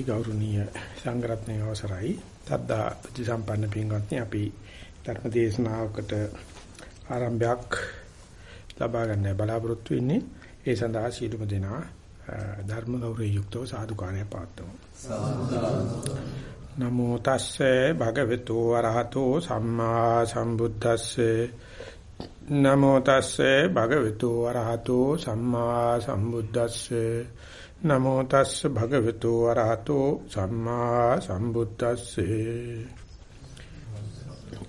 දෛ ගෞරවනීය සංග්‍රහණයේ අවසරයි. තද්දා ප්‍රතිසම්පන්න පින්වත්නි අපි ධර්ම දේශනාවකට ආරම්භයක් ලබා ගන්න බලාපොරොත්තු වෙන්නේ. ඒ සඳහා සීලුම දෙනා ධර්ම ගෞරවයෙන් යුක්තව සාදුකාරය පාත්තුමු. නමෝ තස්සේ භගවතු වරහතෝ සම්මා සම්බුද්දස්සේ නමෝ තස්සේ භගවතු වරහතෝ සම්මා සම්බුද්දස්සේ නමෝ තස්ස භගවතු වරහතෝ සම්මා සම්බුද්දස්සේ.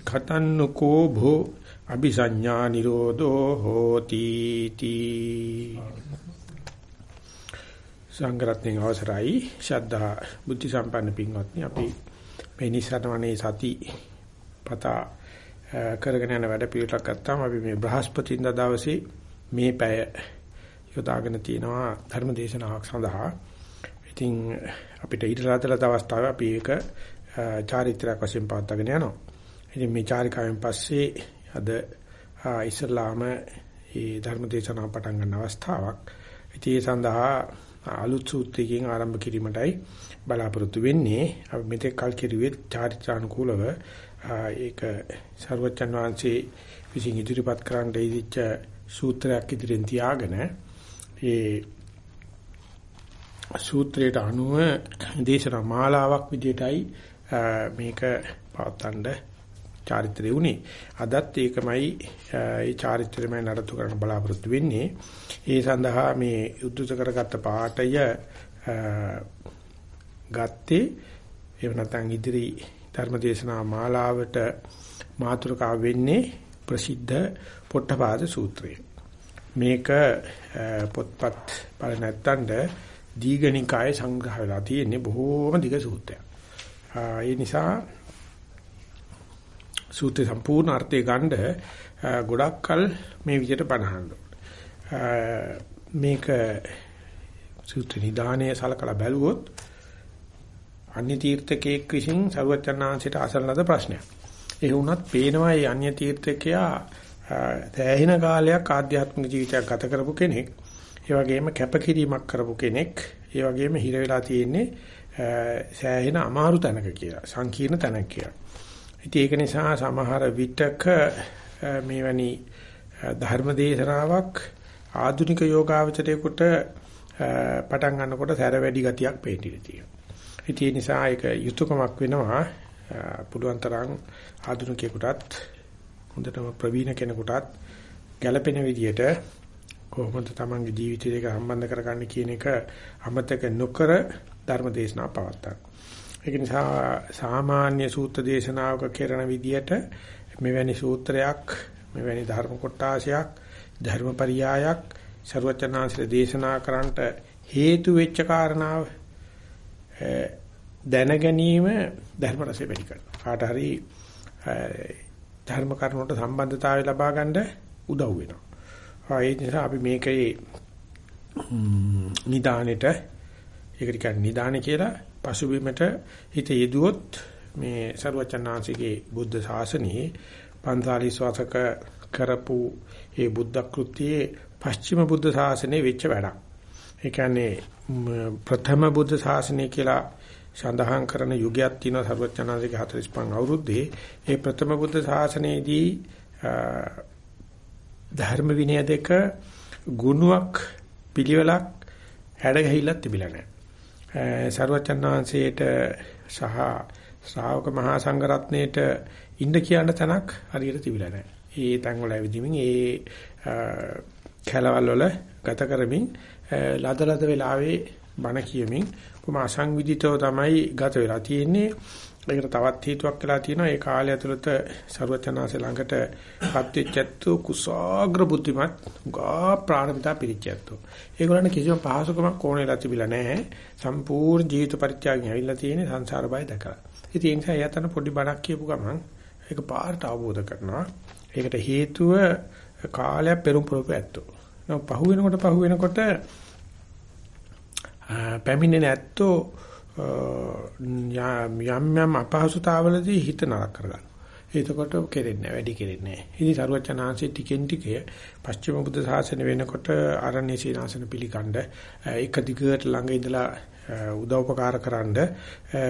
khතන්නකෝ භෝ අபிසඤ්ඤා නිරෝධෝ හෝති තී. සංග්‍රහයෙන් අවසරයි. ශ්‍රද්ධා බුද්ධ සම්පන්න පින්වත්නි අපි මේ නිසරණවනේ සති පතා කරගෙන යන වැඩ පිළිවෙලක් ගත්තාම අපි මේ බ්‍රහස්පතින්දා දවසේ මේ පැය යොදාගෙන තියෙනවා ධර්ම දේශනාවක් සඳහා. ඉතින් අපිට ඊට රාත්‍රිලත අවස්ථාවේ අපි ඒක චාරිත්‍රාක් වශයෙන් පවත්වාගෙන යනවා. ඉතින් මේ චාරිකාවෙන් පස්සේ අද ඉස්ලාම මේ ධර්ම දේශනාව පටන් ගන්න අවස්ථාවක්. ඉතින් ඒ සඳහා අලුත් සූත්‍රයකින් ආරම්භ කිරීමටයි බලාපොරොත්තු වෙන්නේ. අපි මෙතෙක් කල් කිරුවේ චාරිත්‍රානුකූලව ඒක ਸਰවචන් වහන්සේ විසින් ඉදිරිපත් කරන්න දීච්ච සූත්‍රයක් ඉදිරියෙන් තියාගෙන ඒ සූත්‍රයට අනුව දේශනා මාලාවක් විදිහටයි මේක පවත්තන්න චාරිත්‍රය උනේ. අදත් ඒකමයි ඒ චාරිත්‍රයමයි නඩත්තු කරන්න බලාපොරොත්තු වෙන්නේ. ඒ සඳහා මේ උද්දුත කරගත්ත පාඨය ගත්තේ එහෙම නැත්නම් ඉදිරි ධර්මදේශනා මාලාවට මාතෘකාව වෙන්නේ ප්‍රසිද්ධ පොට්ටපාද සූත්‍රය. මේක පොත්පත් බල නැත්තඳ දීඝනිකායේ සංග්‍රහ වෙලා තියෙන්නේ බොහෝම දිග සූත්‍රයක්. ඒ නිසා සූත්‍රේ සම්පූර්ණ අර්ථය ගන්න ගොඩක් කල මේ විදිහට බණහන්න මේක සූත්‍ර නිදානයේ සලකලා බැලුවොත් අන්‍ය තීර්ථකෙක් විසින් සර්වචන්නාංශයට අසන ලද ප්‍රශ්නයක්. ඒ වුණත් පේනවා මේ අන්‍ය තීර්ථකයා තෑහින කාලයක් ආධ්‍යාත්මික ජීවිතයක් ගත කරපු කෙනෙක්. ඒ වගේම කැපකිරීමක් කරපු කෙනෙක්. ඒ වගේම හිර වෙලා තියෙන්නේ සෑහෙන අමාරු තැනක කියලා. සංකීර්ණ තැනක කියලා. ඉතින් ඒක නිසා සමහර විටක මේවැනි ධර්ම දේශනාවක් ආධුනික යෝගාවචරයේකට පටන් ගන්නකොට සැර වැඩි ගතියක් පේන්න තියෙනවා. ඉතින් ඒ නිසා ඒක යුතුයකමක් වෙනවා පුළුවන් තරම් ආධුනිකයෙකුටත් හොඳටම ප්‍රවීණ කෙනෙකුටත් ගැළපෙන විදියට කොහොමද තමන්ගේ ජීවිතය දෙක සම්බන්ධ කරගන්නේ කියන එක අමතක නොකර ධර්ම දේශනා පවත්තා. ඒක නිසා සාමාන්‍ය සූත්‍ර දේශනාවක කරන විදියට මෙවැනි සූත්‍රයක් මෙවැනි ධර්ම කොටාසයක් ධර්මපරියායක් ਸਰවචනාංශල දේශනා කරන්නට හේතු වෙච්ච කාරණාව දැන ගැනීම ධර්ම රසය වැඩි කරනවා. කාට හරි ධර්ම කරුණට සම්බන්ධතාවය ලබා ගන්න උදව් වෙනවා. ඒ නිසා අපි මේකේ නිදානෙට ඒකට කියන්නේ නිදාන කියලා පසුබිමට හිත යෙදුවොත් මේ ਸਰවචන්නාංශිකේ බුද්ධ ශාසනයේ පන්සාලි ශ්වාසක කරපු ඒ බුද්ධ කෘතියේ පස්චිම බුද්ධ ශාසනයේ වෙච්ච වැඩක්. ඒ කියන්නේ ප්‍රථම බුද්ධ ශාසනය කියලා සඳහන් කරන යුගයක් තියෙනවා සර්වඥාන්සේගේ 45 අවුරුද්දේ ඒ ප්‍රථම බුද්ධ ශාසනයේදී ධර්ම විනය දෙක ගුණයක් පිළිවෙලක් හැඩ ගැහිලා තිබිලා නැහැ. සර්වඥාන්සේට සහ ශ්‍රාවක මහා සංඝරත්නයේට ඉන්න කියන තැනක් හරියට තිබිලා නැහැ. ඒ තැන් වල ඇවිදිමින් ඒ කැලවල් වල ගත කරමින් ලදලද වෙලාවේ බණ කියමින් කොහොම අසංවිධිතව තමයි ගත වෙලා තියෙන්නේ. ඒකට තවත් හේතුවක් වෙලා තියෙනවා. ඒ කාලය ඇතුළත ਸਰවචනාසේ ළඟට පත්විච්චත්තු කුසాగ්‍ර බුද්ධිමත් ගා ප්‍රාණිතා පිළිච්චත්තු. ඒගොල්ලන් කිසිම පහසුකමක් ඕනෙලා තිබිලා නැහැ. සම්පූර්ණ ජීවිත පරිත්‍යාගයෙන් ඇවිල්ලා තියෙන්නේ සංසාර බය දැකලා. ඉතින් ඒ නිසා එයාට පොඩි බණක් කියපු ගමන් ඒක පාට අවබෝධ කරනවා. ඒකට හේතුව කාලය පෙරම් පුරපැත්තෝ. නෝ පහු වෙනකොට පහු වෙනකොට පැමිණෙන ඇත්තෝ යම් යම් අපහසුතාවලදී හිත නරක කරගන්න. එතකොට කෙරෙන්නේ වැඩි කෙරෙන්නේ නැහැ. ඉතින් සරුවචනාංශයේ ටිකෙන් ටිකේ පස්චිම බුද්ධ ශාසන වෙනකොට ආරණ්‍ය සීනාසන පිළිකණ්ඩ එක දිගට ළඟ ඉඳලා උදව්පකාර කරන්න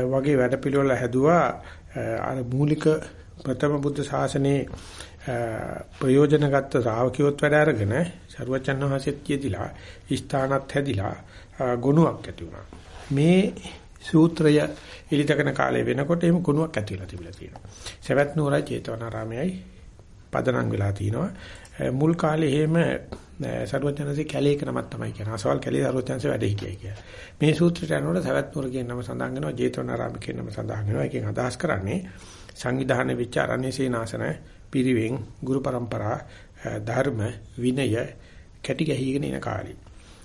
වගේ වැඩපිළිවෙල හැදුවා අර මූලික ප්‍රථම බුද්ධ ශාසනයේ ප්‍රයෝජනගත ශ්‍රාවකියොත් වැඩ අරගෙන ਸਰුවචන් වහන්සේත් කියදිලා ස්ථානත් හැදිලා ගුණයක් ඇති වුණා. මේ සූත්‍රය එලිතකන කාලේ වෙනකොට එහෙම ගුණයක් ඇති වෙලා තිබිලා තියෙනවා. සවැත් නුවරයි චේතවනාරාමයයි පදනම් වෙලා තිනවා. මුල් කාලේ එහෙම සරුවචනසේ කැලේක නමක් තමයි කියන. අසවල් කැලේ සරුවචනසේ වැඩ හිටියයි කියලා. මේ සූත්‍රයට යනකොට සවැත් නුවර කියන නම සඳහන් වෙනවා. ජේතවනාරාම කියන නම සඳහන් වෙනවා. එකෙන් අදහස් කරන්නේ සංවිධාන විචාරණේ සේනාසන පිරිවෙන් ගුරු પરම්පරා ධර්ම විනය කැටි ගැහිගෙන ඉන කාලේ.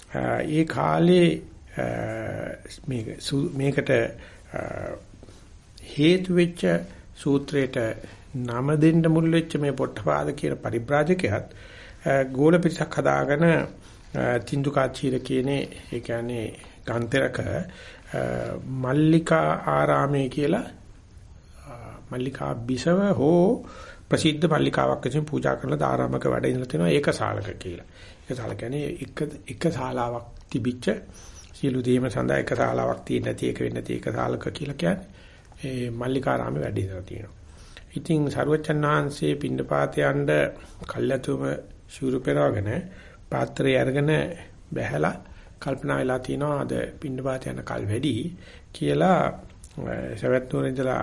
ඒ කාලේ මේක මේකට හේතු වෙච්ච සූත්‍රයට නම දෙන්න මුල් වෙච්ච මේ පොට්ටපාද කියන පරිබ්‍රාජකයාත් ගෝල පිටසක් හදාගෙන තින්දුකාචීර කියනේ ඒ කියන්නේ ගාන්තරක මල්ලිකා ආරාමයේ කියලා මල්ලිකා බිසව හෝ ප්‍රසිද්ධ මල්ලිකාවක් විසින් පූජා කරන ආරාමක වැඩ ඉඳලා තියෙනවා ඒක ශාලක කියලා. ඒක ශාල කියන්නේ එක එක ශාලාවක් තිබිච්ච සියලු දේම සඳහා එක ශාලාවක් තියෙන නැති එක වෙන්නේ නැති එක ශාලක කියලා කියන්නේ ඒ මල්ලිකාරාමේ වැඩ ඉඳලා තියෙනවා. ඉතින් සරුවච්චන් වහන්සේ පින්නපාත යන්න කල්යතුම ශූරු පෙරවගෙන පාත්‍රය අරගෙන බැහැලා කල්පනා වෙලා තිනවා අද පින්නපාත යන කල් වැඩි කියලා සවැත් නුවර ඉඳලා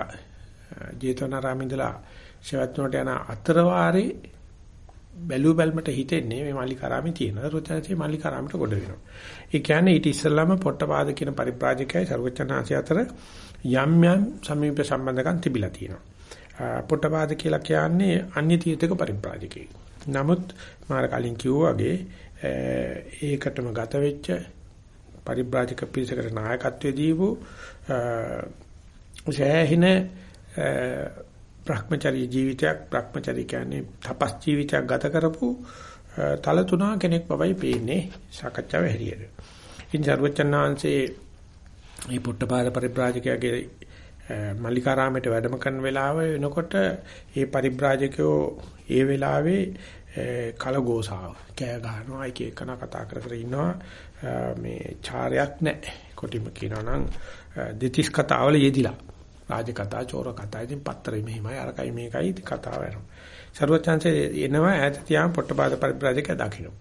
ජේතවනාරාමේ ඉඳලා සවැත් නුවරට යන අතර වාරේ බැලු බැලමට හිතෙන්නේ මේ මල්ලිකාරාමේ තියෙන රුචනසේ මල්ලිකාරාමට ගොඩ වෙනවා. ඒ කියන්නේ ඊට ඉස්සෙල්ලාම පොට්ටපාද කියන පරිබ්‍රාජකයයි ਸਰවචනාංශය අතර යම් යම් සමීප සම්බන්ධකම් තිබිලා තියෙනවා. පොට්ටපාද කියලා කියන්නේ අන්‍ය තීර්ථක පරිබ්‍රාජකයෙක්. නමුත් මාර කලින් කිව්වා වගේ ඒකටම ගත වෙච්ච පරිබ්‍රාජක පිරිසකට නායකත්වයේ දීපු සෑහින භ්‍රමචරී ජීවිතයක් භ්‍රමචරී කියන්නේ තපස් ජීවිතයක් ගත කරපු තල තුනා කෙනෙක් බවයි පේන්නේ සාකච්ඡාවේ හැටියට. ඉතින් සර්වචන්නාංශේ මේ පුට්ටපාද පරිබ්‍රාජකයාගේ මල්ලිකාරාමයට වැඩම කරන වෙලාව වෙනකොට ඒ පරිබ්‍රාජකයෝ ඒ වෙලාවේ කලගෝසාව කෑ ගහනවා එක එකන කතා කර කර ඉන්නවා. මේ චාරයක් නැහැ. කොටිම කියනවා නම් දෙතිස් කතාවල යෙදිලා. රාජ කතා, චෝර කතා, ඉතින් පත්‍රෙ මෙහිමයි අරකයි මේකයි කතා වෙනවා. ਸਰවචන්සේ එනවා ඈත තියාම පොට්ටපාද පරිබ්‍රාජක දකින්න.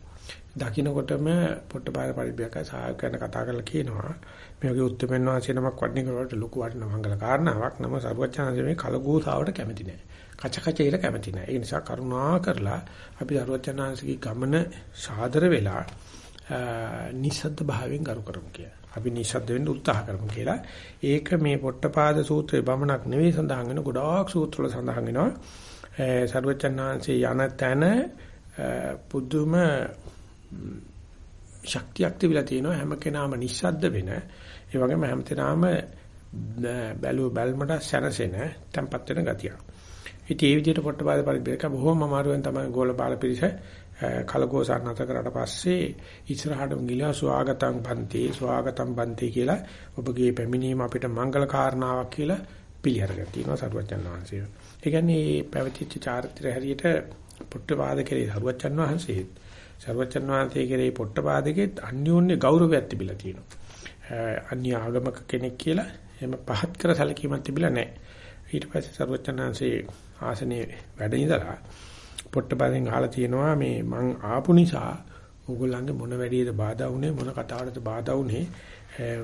දකින්නකොටම පොට්ටපාද පරිබ්‍රාජක සහාය කරන කතා කරලා කියනවා මේ වගේ උත්තරෙන් වාසිය නමක් වඩින කරවට ලොකු වටින මංගල කාරණාවක් නම ਸਰවචන්සේ මේ කලගෝසාවට කැමති නැහැ. කචකචේල කැමති නැහැ. ඒ නිසා කරුණා කරලා අපි ਸਰවචන්සේගේ ගමන සාදර වෙලා නිසද්ද භාවයෙන් කරු කරමු කියලා. අපි නිශ්ශබ්ද වෙන්න උත්සාහ කරමු කියලා. ඒක මේ පොට්ටපාද සූත්‍රයේ බමනක් නෙවෙයි සඳහන් වෙන ගොඩාක් සූත්‍රවල සඳහන් වෙනවා. සර්වචන්නාංශේ යන තැන පුදුම ශක්තියක් තිබිලා තියෙනවා හැම කෙනාම නිශ්ශබ්ද වෙන. ඒ වගේම හැම කෙනාම බැලුව බැල්මට සැනසෙන tempat වෙන ගතියක්. ඉතින් මේ විදිහට පොට්ටපාද පරිබ්‍රේක බොහොම අමාරුවෙන් තමයි ගෝල බාල පිරිස කලකෝසන් නැත කරාට පස්සේ ඉස්සරහටම ගිලා ස්වාගතම් බන්තේ ස්වාගතම් බන්තේ කියලා ඔබගේ පැමිණීම අපිට මංගල කාරණාවක් කියලා පිළිඅරගෙන තියෙනවා සරුවචන් වහන්සේ. ඒ කියන්නේ මේ පැවතිච්ච චාරිත්‍රය හැටියට පුට්ටපාද කෙරේ සරුවචන් වහන්සේ සරුවචන් වහන්සේ කෙරේ පුට්ටපාදකෙත් අන්‍යෝන්‍ය ගෞරවයක් තිබිලා තියෙනවා. අන්‍ය ආගමක කෙනෙක් කියලා එහෙම පහත් කර සැලකීමක් තිබිලා නැහැ. ඊට පස්සේ සරුවචන් වහන්සේ ආසනේ වැඩ ඉඳලා පොට්ටපදෙන් අහලා තියෙනවා මේ මං ආපු නිසා ඕගොල්ලන්ගේ මොන වැඩේද බාධා වුනේ මොන කතාවටද බාධා වුනේ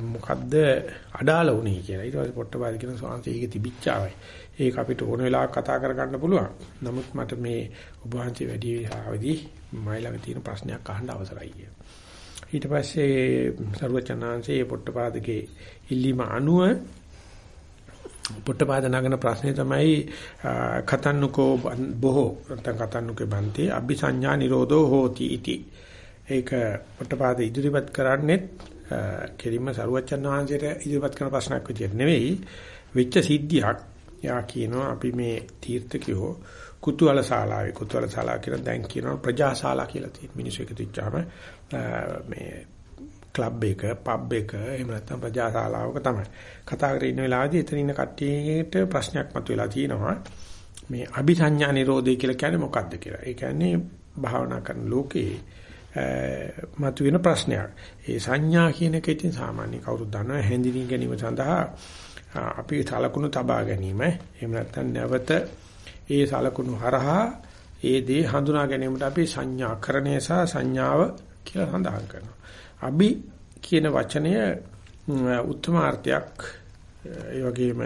මොකද්ද අඩාල වුනේ කියලා. ඊට පස්සේ පොට්ටපද කියන සෝංශය ඒක තිබිච්චාවයි. ඒක අපිට ඕන වෙලාවක කතා කරගන්න පුළුවන්. නමුත් මට මේ ඔබ වහන්සේ වැඩි ආවදී මයි ළඟ තියෙන ප්‍රශ්නයක් අහන්න අවසරයි කියලා. ඊට පස්සේ සරුවචනාංශයේ පොට්ටපාදගේ ඉල්ලීම අනුව පොට්ටපාද නගන ප්‍රශ්නේ තමයි කතන්නුකෝ බොහෝ නැත්නම් කතන්නුකේ බන්ති අபிසඤ්ඤා නිරෝධෝ හෝති इति. ඒක පොට්ටපාද ඉදිරිපත් කරන්නේත් කෙලින්ම සරුවච්චන් වහන්සේට ඉදිරිපත් කරන ප්‍රශ්නයක් විදියට නෙවෙයි. විච්ච සිද්ධියක් යා කියනවා අපි මේ තීර්ථකයෝ කුතුහල ශාලාවේ කුතුහල ශාලා කියලා දැන් කියනවා ප්‍රජාශාලා කියලා තියෙන මිනිස්සු එකතු වෙච්චාම මේ ක්ලබ් එක, පබ් එක, එහෙම නැත්නම් ප්‍රජාශාලාවක තමයි. කතා කරගෙන ඉන්න වෙලාවදී එතන ඉන්න කට්ටියට ප්‍රශ්නයක් මතුවලා තියෙනවා. මේ අபிසඤ්ඤා නිරෝධය කියලා කියන්නේ මොකක්ද කියලා. ඒ කියන්නේ භාවනා කරන ලෝකේ මතුවෙන ප්‍රශ්නයක්. ඒ සංඥා කියන එක ඉතින් සාමාන්‍ය කවුරුත් දන්නවා හැඳින්වීම ගැනීම සඳහා අපි සලකුණු තබා ගැනීම. එහෙම නැත්නම් නැවත ඒ සලකුණු හරහා ඒ දේ හඳුනා ගැනීමට අපි සංඥාකරණය සහ සංඥාව කියලා සඳහන් කරනවා. අභි කියන වචනය උත්තමාර්ථයක් ඒ වගේම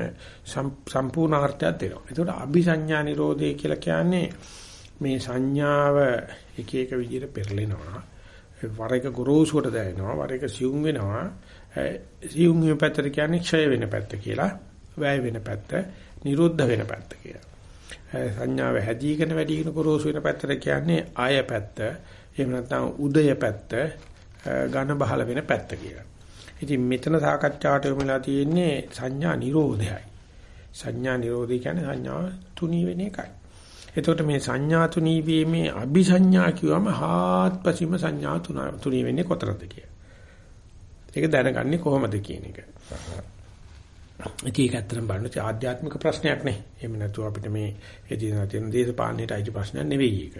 සම්පූර්ණ අර්ථයක් දෙනවා. ඒකට අபிසඤ්ඤා නිරෝධය කියලා කියන්නේ මේ සංඥාව එක එක විදිහට පෙරලෙනවා. වර එක ගොරෝසුවට දැනෙනවා, වර එක සියුම් වෙනවා. සියුම් වෙන පැත්තට කියන්නේ ක්ෂය වෙන පැත්ත කියලා, වැය වෙන පැත්ත, නිරුද්ධ වෙන පැත්ත කියලා. සංඥාව හැදීගෙන වැඩිගෙන ගොරෝසු වෙන පැත්තට කියන්නේ ආය පැත්ත, එහෙම නැත්නම් උදය පැත්ත, ඝන බහල වෙන පැත්ත කියලා. ඉතින් මෙතන සාකච්ඡාවට යොමුලා තියෙන්නේ සංඥා නිරෝධයයි. සංඥා නිරෝධය කියන්නේ සංඥාව තුනී වෙන එකයි. එතකොට මේ සංඥා තුනී වීමේ අபிසඤ්ඤා කියවම හාත්පසීම සංඥා තුනී වෙන්නේ කොතරම්ද කියලා. ඒක දැනගන්නේ කොහොමද කියන එක. ඉතින් ඒක ඇත්තටම බලනොත් ආධ්‍යාත්මික ප්‍රශ්නයක් නේ. එහෙම නැතුව අපිට මේ එදිනෙදා තියෙන දේශපාලනයට අයිති ප්‍රශ්නයක් නෙවෙයි ඒක.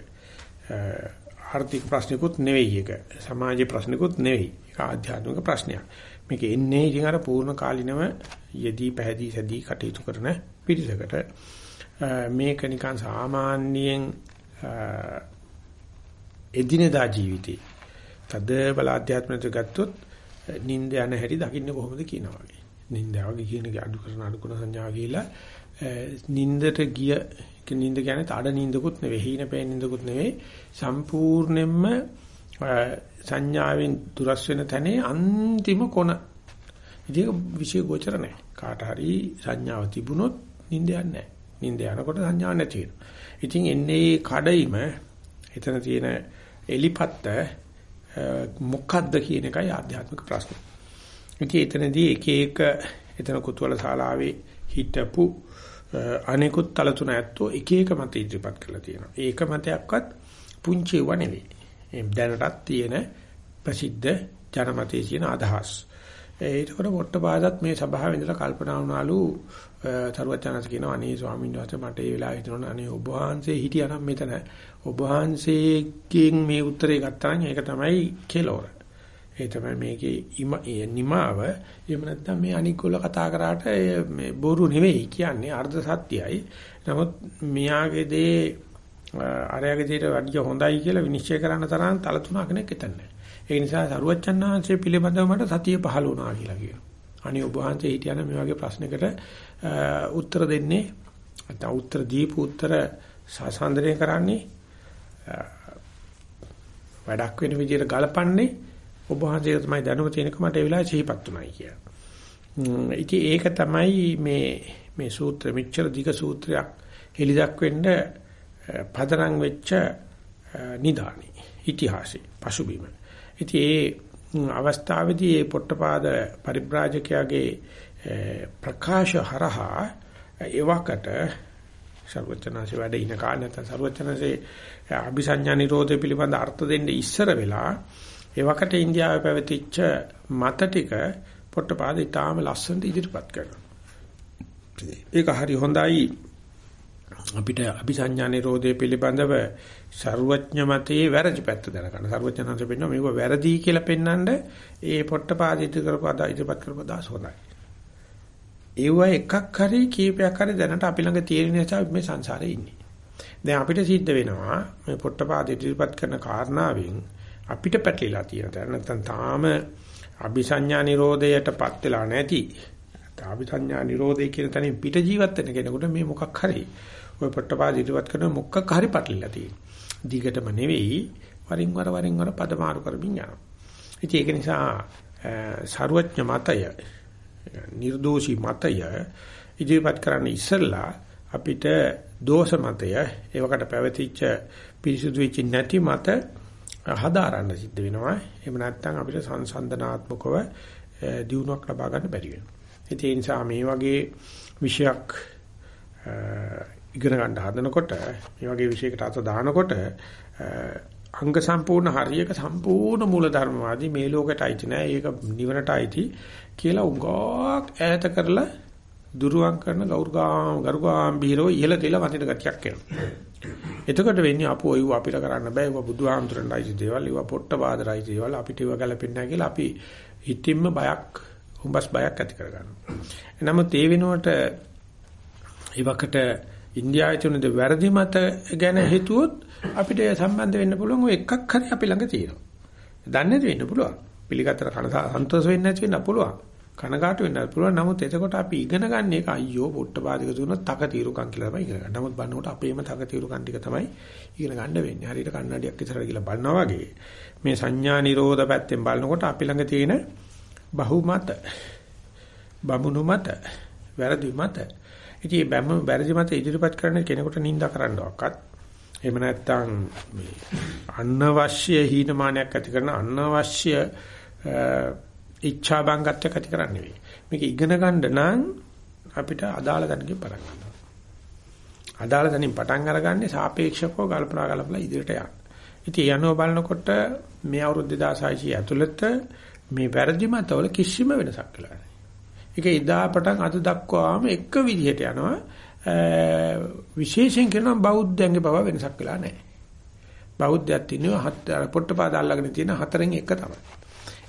ආර්ථික ප්‍රශ්නිකුත් නෙවෙයි ඒක. සමාජීය ප්‍රශ්නිකුත් නෙවෙයි. ඒක ආධ්‍යාත්මික ප්‍රශ්නයක්. මේක එන්නේ ඉතින් අර පූර්ණ කාලිනව යෙදී පැහැදී සැදී කටයුතු කරන පිරිසකට මේක නිකන් සාමාන්‍යයෙන් එදිනෙදා ජීවිතේ තද බල ආධ්‍යාත්මික ගත්තොත් නිින්ද යන හැටි දකින්න කොහොමද කියනවා වගේ. නිින්ද වගේ කියන එක අඩු කරන අඩු කරන සංඥා කියලා නිින්දට ගිය නිින්ද කියන්නේ තඩ නිින්දකුත් නෙවෙයි හීන පෑන නිින්දකුත් නෙවෙයි සම්පූර්ණයෙන්ම සංඥාවෙන් දුරස් වෙන තැනේ අන්තිම කොන. ඉතින් විශේෂ ගෝචර නැහැ. කාට හරි සංඥාව තිබුණොත් නිින්ද යන්නේ නැහැ. නිින්ද යනකොට සංඥාවක් නැති වෙනවා. ඉතින් එන්නේ කඩයිම එතන තියෙන එලිපත්ත මොකක්ද කියන එකයි ආධ්‍යාත්මික ප්‍රශ්නේ. ඉතින් එතනදී එක එක එතන කුතුහල ශාලාවේ හිටපු අනිකුත් තල තුන ඇත්තෝ එක එක මත ඉදිරිපත් කරලා තියෙනවා. ඒක මතයක්වත් පුංචි ව නෙවෙයි. දැනටත් තියෙන ප්‍රසිද්ධ ජනමතයේ තියෙන අදහස්. ඒකවල පොට්ටපාදත් මේ සභාවේ ඉඳලා කල්පනා වුණාලු තරුවචනස් කියනවා අනේ ස්වාමීන් වහන්සේ මට ඒ වෙලාවේ හිතනවා අනේ ඔබ වහන්සේ හිටියානම් මෙතන ඔබ වහන්සේගෙන් මේ උත්තරේ ගත්තා නම් ඒක තමයි කෙලවර. ඒ තමයි මේකේ නිමාව. එහෙම නැත්නම් මේ අනික්කොල්ල කතා කරාට මේ බොරු නෙවෙයි කියන්නේ අර්ධ සත්‍යයි. නමුත් මියාගේ දේ අරයාගේ දේට වැඩිය හොඳයි කියලා විනිශ්චය කරන්න තරම් තල තුනක් කෙනෙක් එතන නැහැ. ඒ නිසා සරුවච්චන් වහන්සේ පිළිබඳව මට සතිය පහළ වුණා කියලා කියනවා. අනේ ඔබ වහන්සේ හිටියනම් මේ වගේ ප්‍රශ්නයකට උත්තර දෙන්නේ නැත්නම් උත්තර දීපු උත්තර සාසන්දනය කරන්නේ වැඩක් වෙන විදිහට ගලපන්නේ ඔබ වහන්සේ තමයි දැනුම තියෙනක මට ඒ වෙලාවේ සිහිපත් උනායි කියලා. ඉතින් ඒක තමයි මේ මේ සූත්‍ර මෙච්චර දිග සූත්‍රයක් හෙලිදක් වෙන්න පදනම් වෙච්ච නිදානි ඉතිහාසෙ පසුබිම. ඉතින් ඒ අවස්ථාවේදී මේ පොට්ටපාද පරිබ්‍රාජකයාගේ ප්‍රකාශ හරහා එවකට සර්වචනanse වැඩ ඉන කාලේ නැත්නම් සර්වචනanse අபிසඤ්ඤා නිරෝධය පිළිබඳ අර්ථ දෙන්න ඉස්සර වෙලා ඒ වකට ඉන්දියාවේ පැවතිච්ච මත ටික පොට්ටපාද ඉතාම ලස්සනට ඉදිරිපත් කරනවා. ඒක හරි හොඳයි. අපිට අபிසඤ්ඤා නිරෝධය පිළිබඳව ਸਰුවඥ මතයේ වැරදි පැත්ත දැනගන්න. ਸਰුවඥාන්ත පෙන්නවා මේක වැරදි කියලා පෙන්වන්න ඒ පොට්ටපාද ඉදිරිපත් ඉදිරිපත් කරපු දාස හොඳයි. ඒවා එකක් හරි කීපයක් හරි දැනට අපි ළඟ තියෙන නිසා මේ සංසාරේ ඉන්නේ. දැන් අපිට සිද්ධ වෙනවා මේ පොට්ටපාද ඉදිරිපත් කරන කාරණාවෙන් අපිට පැටලිලා තියෙන තැන නැත්නම් තාම අபிසඤ්ඤා නිරෝධයටපත් වෙලා නැති. අபிසඤ්ඤා නිරෝධය කියන තැනින් පිට ජීවත් වෙන කෙනෙකුට මේ මොකක් හරි ඔය පොට්ටපාද ඉදිරිපත් කරන මොකක් හරි පැටලිලා තියෙනවා. දිගටම නෙවෙයි වරින් වර වරින් වර පදමාරු කරමින් යනවා. ඉතින් ඒක නිසා ਸਰුවඥ මතය නිර්දෝෂී මතය ඉදිරිපත් කරන්න ඉස්සෙල්ලා අපිට දෝෂ මතය ඒවකට පැවතිච්ච පිරිසුදු වෙච්ච නැති මත හදාරන්න සිද්ධ වෙනවා. එහෙම නැත්නම් අපිට සංසන්දනාත්මකව දියුණුවක් ලබා ගන්න බැරි වෙනවා. ඒ නිසා මේ වගේ විෂයක් ඉගෙන ගන්න හදනකොට මේ වගේ විශේෂයකට අත දානකොට අංග සම්පූර්ණ හරියක සම්පූර්ණ මූලධර්මවාදී මේ ලෝකයට අයිති නෑ ඒක නිවනට අයිති කියලා උගක් ඈත කරලා දුරුවන් කරන ගෞරගාම් ගරුගාම් බීරෝ ඉහළ තියලා වඳින ගතියක් එනවා. එතකොට වෙන්නේ අපෝ ඒව අපිට කරන්න බෑ ඒව බුදුහාමුදුරන්ටයි දේවල් ඒව පොට්ටපාදරයි දේවල් අපිට ඒව ගැලපෙන්නේ නැහැ කියලා අපි හිතින්ම බයක් හුඹස් බයක් ඇති කරගන්නවා. නමුත් ඒ වෙනුවට ඒවකට ඉන්දියාවේ තියෙන වැරදි මත ගැන හිතුවොත් අපිට සම්බන්ධ වෙන්න පුළුවන් ඔය එකක් හරි අපි ළඟ තියෙනවා. දන්නේ නැති වෙන්න පුළුවන්. පිළිගත්තට කන සන්තෝෂ වෙන්නේ නැති වෙන්න පුළුවන්. කනගාටු වෙන්නත් පුළුවන්. නමුත් එතකොට අපි ඉගෙන ගන්න එක අයියෝ පොට්ටපාදික දුන්නොත් තක తీරුකම් කියලා තමයි ඉගෙන ගන්න. නමුත් බලනකොට අපේම තක తీරුකම් ටික තමයි ඉගෙන ගන්න වෙන්නේ. හරියට කන්නඩියක් ඉස්සරහ ගිහලා බලනවා වගේ. මේ සංඥා නිරෝධ පැත්තෙන් බලනකොට අපි ළඟ තියෙන බහුමත බමුණු මත වැරදි මත ඉතින් මේ බැම වැරදි මත ඉදිරිපත් කරන කෙනෙකුට නිඳා කරන්නවක්වත් එහෙම නැත්නම් මේ අනවශ්‍ය හීනමානයක් ඇති කරන අනවශ්‍ය ඉච්ඡා බංගත්වයක් ඇති කරන්නේ නෙවෙයි. මේක ඉගෙන ගන්න නම් අපිට අදාළ දැනකින් පටන් ගන්නවා. අදාළ දැනින් පටන් අරගන්නේ සාපේක්ෂකව කල්පනා කරලා ඉදිරියට යන්න. ඉතින් යනව බලනකොට මේ අවුරුදු 2600 ඇතුළත මේ වැරදි මතවල කිසිම වෙනසක් වෙලා නැහැ. ඒක ඉදා පටන් අද දක්වාම එක විදිහට යනවා. විශේෂයෙන් කියනවා බෞද්ධයන්ගේ බව වෙනසක් වෙලා නැහැ. බෞද්ධයත් ඉන්නේ හත් පොට්ටපාද අල්ලගෙන තියෙන හතරෙන් එක තමයි.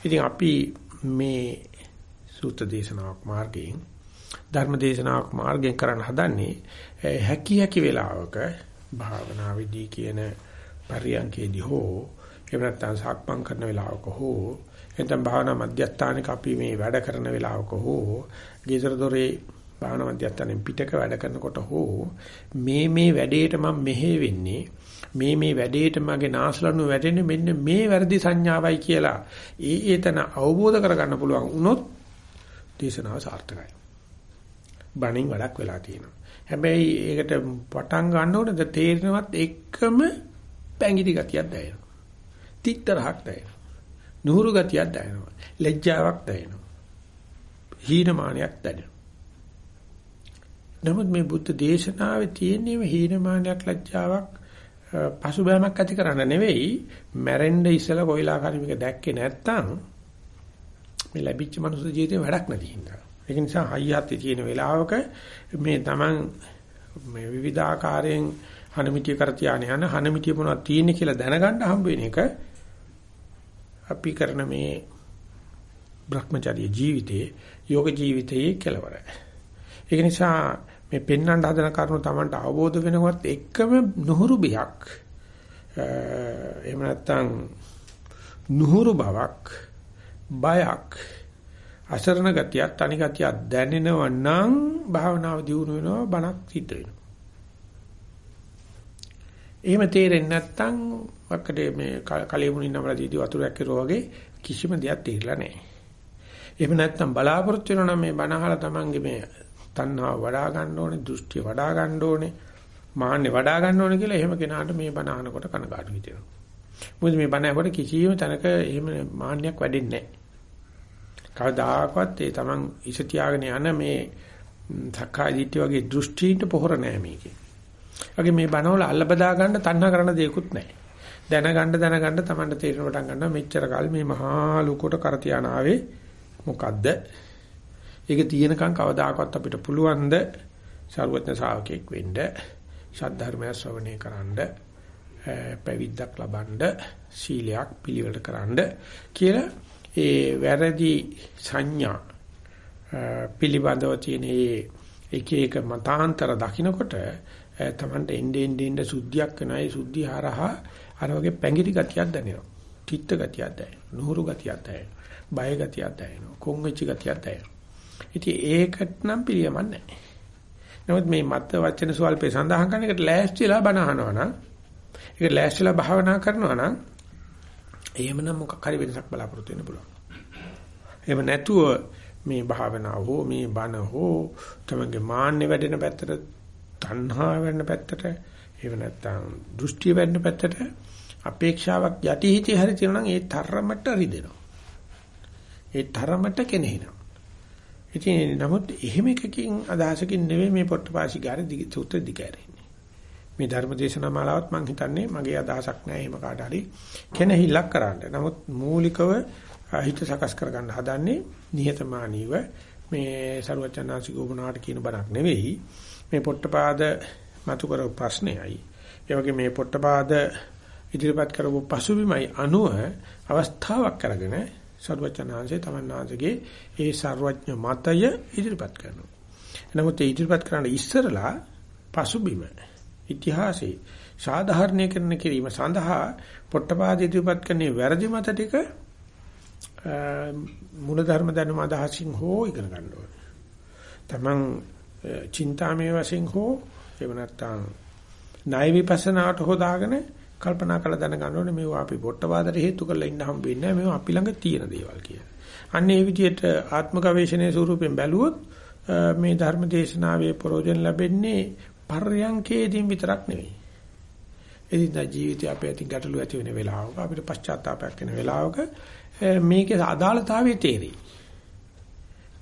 ඉතින් අපි මේ සූත්‍ර දේශනාවක් මාර්ගයෙන් ධර්ම දේශනාවක් මාර්ගයෙන් කරන්න හදන්නේ හැකි හැකි වෙලාවක භාවනා විදී කියන පරියන්කේදී හෝ එහෙම නැත්නම් සක්මන් කරන වෙලාවක හෝ එතෙන් භාවනා මධ්‍යස්ථානක අපි මේ වැඩ කරන වෙලාවක හෝ ගේසර දොරේ භාවනා මධ්‍යස්ථානෙන් පිටක වැඩ කරනකොට හෝ මේ මේ වැඩේට මම මෙහෙ වෙන්නේ මේ මේ වැඩේට මගේ නාසලනු වැටෙන්නේ මෙන්න මේ වැරදි සංඥාවයි කියලා ඒ ඒතන අවබෝධ කරගන්න පුළුවන් වුණොත් දේශනාව සාර්ථකයි. බණින් වැඩක් වෙලා තියෙනවා. හැබැයි ඒකට පටන් ගන්නකොට තේරෙනවත් එකම පැංගිටි ගතියක් දැනෙනවා. තිත්තරහක් දැනෙනවා. නුහුරු ගතියක් දැනෙනවා. ලැජ්ජාවක් දැනෙනවා. හීනමානයක් දැනෙනවා. නමුත් මේ බුද්ධ දේශනාවේ තියෙනම හීනමානයක් ලැජ්ජාවක් පසුබෑමක් ඇති කරන්න නෙවෙයි මැරෙන්න ඉස්සලා කොයිලා කර්මික දැක්කේ නැත්තම් මේ ලැබිච්ච මනුස්ස ජීවිතේ වැඩක් නැති හින්දා. ඒක නිසා හයියත් තියෙන වෙලාවක මේ Taman මේ විවිධාකාරයෙන් හනමිටිය කර තියාන යන හනමිටිය මොනවද තියෙන්නේ කියලා දැනගන්න හම්බ වෙන එක අපි කරන මේ Brahmacharya ජීවිතයේ යෝග ජීවිතයේ කෙලවරයි. ඒක නිසා මේ පෙන්වන්න හදන කරුණු Tamanට අවබෝධ වෙනවත් එකම නුහුරු බියක් එහෙම නැත්නම් නුහුරු බවක් බයක් අසරණ ගතියක් තනි ගතියක් දැනෙනව නම් භාවනාව දියුණු වෙනවා බණක් සිද්ධ වෙනවා. එහෙම තේරෙන්නේ නැත්නම් වක්කඩේ මේ කලියමුණින් නමලා දීදී වතුරක් කෙරුවා වගේ කිසිම දෙයක් තේරිලා නැහැ. එහෙම නැත්නම් බලාපොරොත්තු වෙනවා නම් මේ බණ අහලා Tamange මේ තණ්හාව වඩා ගන්න ඕනේ, දෘෂ්ටි වඩා ගන්න ඕනේ, මාන්නේ වඩා ගන්න ඕනේ කියලා එහෙම කෙනාට මේ බණ අහනකොට කනගාටු හිතෙනවා. මොකද මේ බණ අහනකොට කිසියම් තැනක එහෙම මාන්නයක් වැඩෙන්නේ නැහැ. කවදාකවත් ඒ Taman ඉස තියාගෙන යන මේ සක්කාය දිට්ඨිය වගේ දෘෂ්ටීන්ට පොහොර නැහැ මේකේ. වගේ මේ බණවල අල්ල බදා ගන්න තණ්හා කරන දෙයක්වත් නැහැ. දැනගන්න දැනගන්න Tamanට තේරෙන පටන් ගන්නවා මෙච්චර කල් මේ මහා ලුකොට කර තියාන ආවේ මොකද්ද ඒක තියෙනකන් කවදාකවත් අපිට පුළුවන් ද ਸਰවඥ ශාවකෙක් වෙන්න ශාද්ධර්මය ශ්‍රවණය කරන්න පැවිද්දක් ලබන්න සීලයක් පිළිවෙලට කරන්න කියලා ඒ වැරදි සංඥා පිළිබඳව තියෙන එක එක මතාන්තර දකින්නකොට තමන්ට එන්නේ එන්නේ සුද්ධියක් වෙනවා. ඒ සුද්ධිය හරහා අර වගේ පැංගිරි ගතියක් දැනෙනවා. තිත්ත ගතියක් දැනෙනවා. නුහුරු ගතියක් දැනෙනවා. බය ගතියක් දැනෙනවා. කොන් වෙච්ච ගතියක් දැනෙනවා. ඉතින් ඒකට නම් පිළියමක් නැහැ. නමුත් මේ මත් වචන සුවල්පේ සඳහන් කරන එකට ලෑස්තිලා බණ අහනවා නම් ඒක ලෑස්තිලා භාවනා කරනවා නම් එහෙමනම් මොකක් හරි වෙනසක් බලාපොරොත්තු වෙන්න පුළුවන්. එහෙම නැතුව මේ භාවනාව හෝ මේ බණ හෝ තමගේ මාන්නේ වැඩෙන පැත්තට තණ්හා වෙන පැත්තට එහෙම නැත්නම් දෘෂ්ටි වෙන පැත්තට අපේක්ෂාවක් යටි හිතේ හරි තියෙනවා නම් ඒ තරමට රිදෙනවා. ඒ තරමට කෙනෙහිනවා. ඉතින් නමුත් එහෙම එකකින් අදහසකින් නෙවෙයි මේ පොට්ටපාසි ගාරේ සූත්‍ර දිගෑරෙන්නේ. මේ ධර්මදේශනා මාලාවත් මම හිතන්නේ මගේ අදහසක් නෑ එහෙම කාට හරි කෙනෙහිලක් කරන්න. නමුත් මූලිකව හිත සකස් කරගන්න හදන්නේ නිහතමානීව මේ ਸਰවචනාසික උපනාට කියන බණක් නෙවෙයි. මේ පොට්ටපාද මතු කරපු ප්‍රශ්නයයි. ඒ වගේ මේ පොට්ටපාද ඉදිරිපත් කරපු පසුබිමයි අනුව අවස්ථාවක් අරගෙන සර්වචනාංශේ තමන්නාංශගේ ඒ සර්වඥ මතය ඉදිරිපත් කරනවා. නමුත් ඒ ඉදිරිපත් කරන්න ඉස්සරලා පසුබිම ඉතිහාසයේ සාධාරණීකරණ කිරීම සඳහා පොට්ටපාද ඉදිරිපත් කරන්නේ වැරදි මත ටික මූලධර්ම දැනුම අදහසින් හෝ ඉගෙන ගන්න ඕනේ. තමන් චින්තාමය වශයෙන් හෝ එහෙම නැත්නම් ණය විපස්සනාට හොදාගෙන කල්පනා කරලා දැනගන්න ඕනේ මේවා අපි පොට්ටපාදට හේතු කරලා ඉන්න හම්බෙන්නේ නැහැ මේවා අපි ළඟ තියෙන දේවල් කියලා. අන්න ඒ විදිහට ආත්ම ගවේෂණයේ ස්වරූපයෙන් බැලුවොත් මේ ධර්ම දේශනාවේ ප්‍රයෝජන ලැබෙන්නේ පර්යංකේදීන් විතරක් නෙවෙයි. එදිනදා ජීවිතය අපේ අතින් ගැටලු ඇති වෙන වෙලාවක අපිට පශ්චාත්තාවයක් වෙන වෙලාවක මේකේ අදාළතාවය තේරෙයි.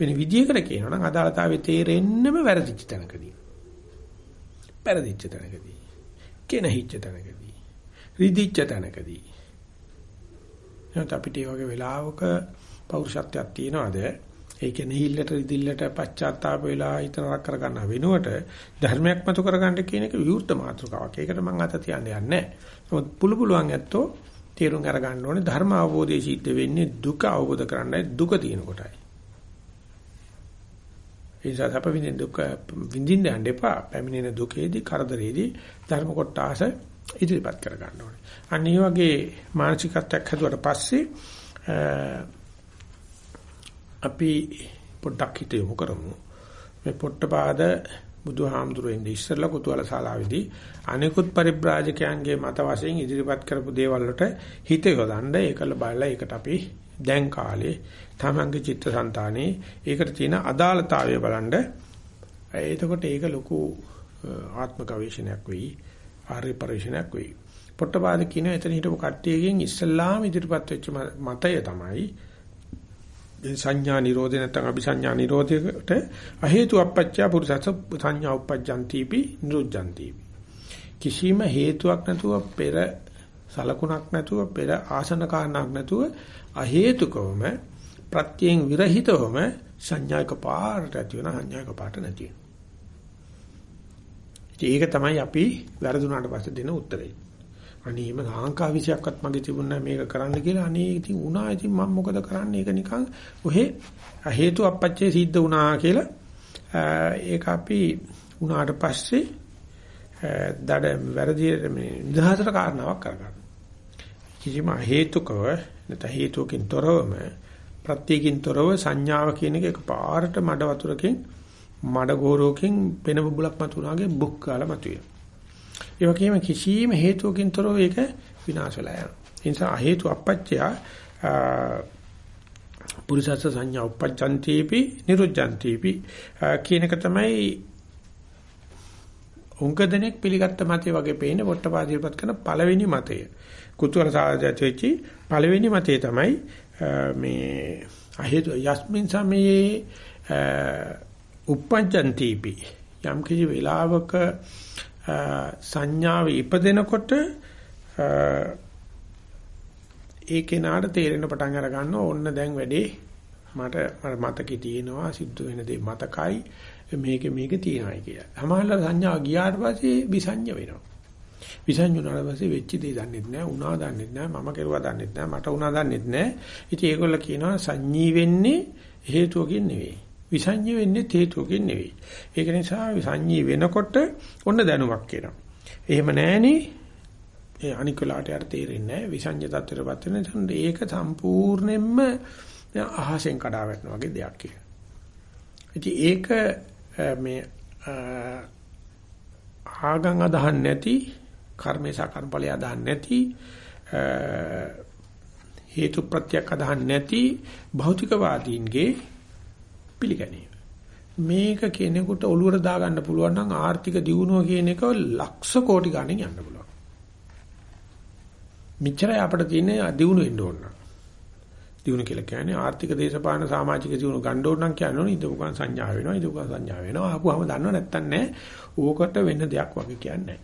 වෙන විදියකට කියනවා නම් අදාළතාවය තේරෙන්නම වැරදිච්ච තැනකදී. පෙරදිච්ච තැනකදී. කෙනහිච්ච තැනකදී. රිදිච්ච තැනකදී. එහෙනම් අපිට මේ වගේ වෙලාවක පෞරුෂත්වයක් තියනවාද? ඒක නිහිල්ලට රිදිල්ලට පශ්චාත්තාප වෙලා හිතනක් කරගන්න වෙනුවට ධර්මයක් මතු කරගන්න කියන එක විවෘත මාතෘකාවක්. ඒකට මම අත තියන්නේ නැහැ. නමුත් පුළු පුළුවන් ඇත්තෝ තේරුම් අරගන්න ඕනේ ධර්ම අවබෝධය සිද්ධ වෙන්නේ දුක අවබෝධ කරන්නයි දුක තියෙන කොටයි. ඒ නිසා අප විඳින දුක විඳින්න යන්න එපා. පැමිණෙන දුකේදී කරදරේදී ධර්ම කොටාස ඉදිරිපත් කර ගන්න ඕනේ. අන්න ඒ වගේ මානසිකත්වයක් හදුවට පස්සේ අපි පොඩ්ඩක් හිත යොමු කරමු. මේ පොට්ටපාද බුදුහාමුදුරෙන් ඉස්සෙල්ලා කුතුහල ශාලාවේදී අනිකුත් පරිබ්‍රාජකයන්ගේ මත වශයෙන් ඉදිරිපත් කරපු දේවල් වලට හිත යොදන්න ඒකල බලලා ඒකට අපි දැන් කාලේ තමන්ගේ චිත්තසංතානේ ඒකට තියෙන අදාළතාවය බලන්න එතකොට ඒක ලොකු ආත්ම ගවේෂණයක් වෙයි ආර්ය පරිශ්‍රණයක් වෙයි. පොට්ටපාද කියන එතන හිටපු කට්ටියගෙන් ඉස්සල්ලාම ඉදිරිපත් වෙච්ච මතය තමයි සංඥා නිරෝධය නැත්නම් අபிසඤ්ඤා නිරෝධයට අ හේතු අපච්චා පුරුසස සංඥා උපජ්ජන්තිපි නිරුද්ධන්තිපි කිසිම හේතුවක් නැතුව පෙර සලකුණක් නැතුව පෙර ආසන කාරණාවක් නැතුව අ හේතුකවම ප්‍රත්‍යයෙන් විරහිතවම සංඥායක පාරට ඇති වෙන සංඥායක පාට නැති වෙන ඒක තමයි අපි වැරදුනාට පස්සේ දෙන උත්තරේ. අනේම සාංකා විශයක්වත් මගේ තිබුණා මේක කරන්න කියලා. අනේ ඉතින් වුණා. ඉතින් මම මොකද කරන්නේ? ඒක නිකන් ඔහෙ හේතු අපච්චේ සිද්ධ වුණා කියලා ඒක අපි වුණාට පස්සේ දඩ වැරදි මේ නිදහසට කාරණාවක් කරගන්න. කිසිම හේතුකව නැත්නම් හේතුකින් තොරවම ප්‍රත්‍යකින් තොරව සංඥාව කියන එක එකපාරට මඩ වතුරකින් මඩ ගෝරෝකින් පෙන බුබුලක් මතුනාගේ බුක් කාලා මතුවේ ඒ වගේම කිසියම් හේතුවකින් තොරව ඒක විනාශ වෙලා යනවා. ඒ නිසා හේතු අපච්චය පුරිසස්ස සංඥා උපජ්ජන්තිපි නිරුද්ධන්තිපි කියන එක තමයි උංගදෙනෙක් පිළිගත්ත මතය වගේ පේන වොට්ටපාදීපත් කරන පළවෙනි මතය. කුතුහල සාධාරණ වෙච්චි පළවෙනි මතය තමයි මේ අහේතු යස්මින් සමයේ උපජ්ජන්තිපි යම් කිසි වෙලාවක සංඥාව ඉපදෙනකොට ඒ කෙනාට තේරෙන පටන් අර ගන්න ඕන්න දැන් වැඩේ මට මතකේ තියෙනවා සිද්ධ වෙන දේ මතකයි මේක මේක තියෙනවායි කියලා. සමහරවල් සංඥාව ගියාට පස්සේ විසඤ්ඤ වෙනවා. විසඤ්ඤ වුණාට පස්සේ වෙච්ච දේ දන්නෙත් නැහැ, උනා දන්නෙත් නැහැ, මම කෙරුවා දන්නෙත් නැහැ, මට උනා දන්නෙත් නැහැ. ඉතින් ඒගොල්ල කියනවා සංඤී වෙන්නේ හේතුවකින් නෙවෙයි. විසඤ්ඤ වෙන්නේ හේතුවකින් නෙවෙයි. ඒක නිසා විසඤ්ඤී වෙනකොට ඔන්න දැනුමක් එනවා. එහෙම නැහෙනි ඒ අනික් වෙලාවට යට තේරෙන්නේ නැහැ. විසඤ්ඤ තත්ත්වයටපත් වෙන ඒක සම්පූර්ණයෙන්ම අහසෙන් කඩා වැටෙන වගේ දෙයක් කියලා. ඉතින් ඒක මේ ආගම් අදහන් නැති කර්මේශා කර්මඵලය අදහන් නැති හේතු ප්‍රත්‍යක් අදහන් නැති භෞතිකවාදීන්ගේ පිළිගැනීම. මේක කෙනෙකුට ඔලුවට දාගන්න පුළුවන් නම් ආර්ථික දියුණුව කියන එක ලක්ෂ කෝටි ගණන් යන්න පුළුවන්. මෙච්චරයි අපිට තියෙන්නේ දියුණු වෙන්න ඕන. දියුණු කියලා කියන්නේ ආර්ථික දේශපාලන සමාජික දියුණු ගන්න ඕන නම් කියන්නේ ඉදපුකන් සංඥා වෙනවා ඉදපුකන් සංඥා වෙනවා ආපුවම දන්නව නැත්තම් නෑ ඕකට වෙන දෙයක් වගේ කියන්නේ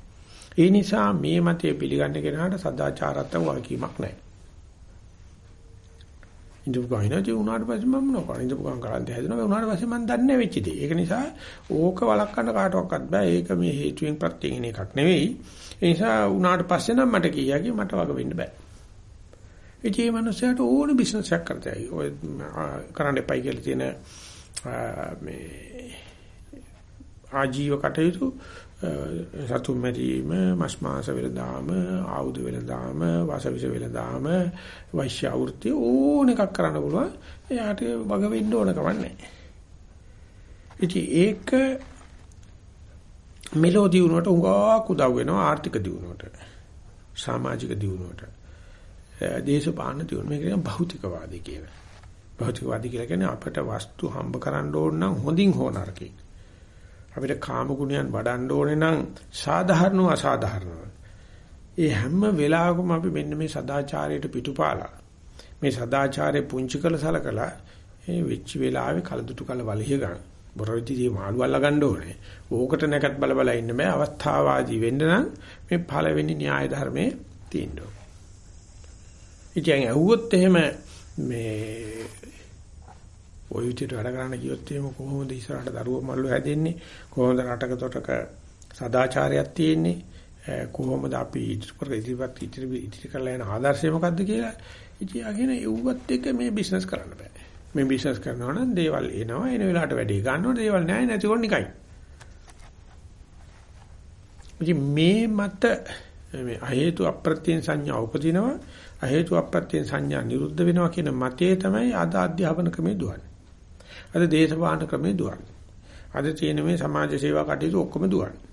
ඒ නිසා මේ මතය පිළිගන්න කෙනාට සදාචාරත්ව වගකීමක් නැහැ. ඉඳපු ගානදී උනාට පස්සේ මම මොනවා කරන්නේ ඉඳපු ගාන කරන්නේ හැදෙනවා උනාට පස්සේ මම දන්නේ වෙච්ච දේ. ඒක නිසා ඕක වළක්වන්න කාටවත් බෑ. ඒක මේ හේතුවෙන් ප්‍රත්‍යයෙන් එකක් නෙවෙයි. ඒ නිසා උනාට පස්සේ නම් මට කියාගේ මට වග වෙන්න බෑ. ඒ කිය මනුස්සයාට ඕන බිස්නස් එකක් කරතයි. ඔය කරන්න එපයි කියලා තියෙන මේ ආජීව කටයුතු සතුම් මැරීම, මස් මාංශ වෙලදාම, ආයුධ වෙලදාම, වාසවිස වෙලදාම, වෛශ්‍ය වෘත්ති ඕන එකක් කරන්න පුළුවන්. එයාට වග වෙන්න ඕන කමක් නැහැ. ඉතින් ඒක මෙලෝ දියුණුවට උගාක් උදව් වෙනවා ආර්ථික දියුණුවට. සමාජික දියුණුවට. දේශපාලන දියුණුව මේක කියන භෞතිකවාදී කියන. භෞතිකවාදී කියලා කියන්නේ අපට වස්තු හම්බ කරන්න ඕන නම් හොඳින් හෝ නරකින්. අපිට කාම ගුණයන් වඩන්න ඕනේ නම් සාධාරණව අසාධාරණව. ඒ හැම වෙලාවකම අපි මෙන්න මේ සදාචාරයට පිටුපාලා මේ සදාචාරේ පුංචි කළ සලකලා ඒ වෙච්ච වෙලාවේ කලදුටු කල වලිය ගන්න. බොරවිතිදී මාළු අල්ල ගන්න ඕනේ. ඕකට නැකත් බල බල ඉන්න බෑ. අවස්ථාවාදී වෙන්න නම් මේ පළවෙනි න්‍යාය ධර්මයේ තියෙන්න ඕනේ. ඉතින් ඇහුවොත් එහෙම මේ ওই විදිහට වැඩ කරන්න ගියොත් එහෙම කොහොමද ඉස්සරහට දරුවෝ මල්ලු හැදෙන්නේ? කොහොමද රටක තොටක සදාචාරයක් තියෙන්නේ? කොහොමද අපි ඉදිරිපත් ඉදිරිපත් ඉදිරි ඉදිරි කරලා යන ආදර්ශය මොකද්ද කියලා ඉතින් අගෙන එව්වත් එක මේ බිස්නස් කරන්න බෑ. මේ බිස්නස් කරනවා නම් දේවල් එනවා එන වෙලාවට වැඩි ගන්නවා දේවල් නැහැ නැතිකොට නිකයි. ඉතින් මේ මත මේ අහේතු අප්‍රත්‍යයෙන් සංඥා උපදිනවා අහේතු අප්‍රත්‍යයෙන් සංඥා නිරුද්ධ වෙනවා කියන මතේ තමයි අද අධ්‍යාපන ක්‍රමේ දුවන්නේ. අද දේශපාලන ක්‍රමේ දුවන්නේ. අද තියෙන මේ සමාජ සේවා කටයුතු ඔක්කොම දුවන්නේ.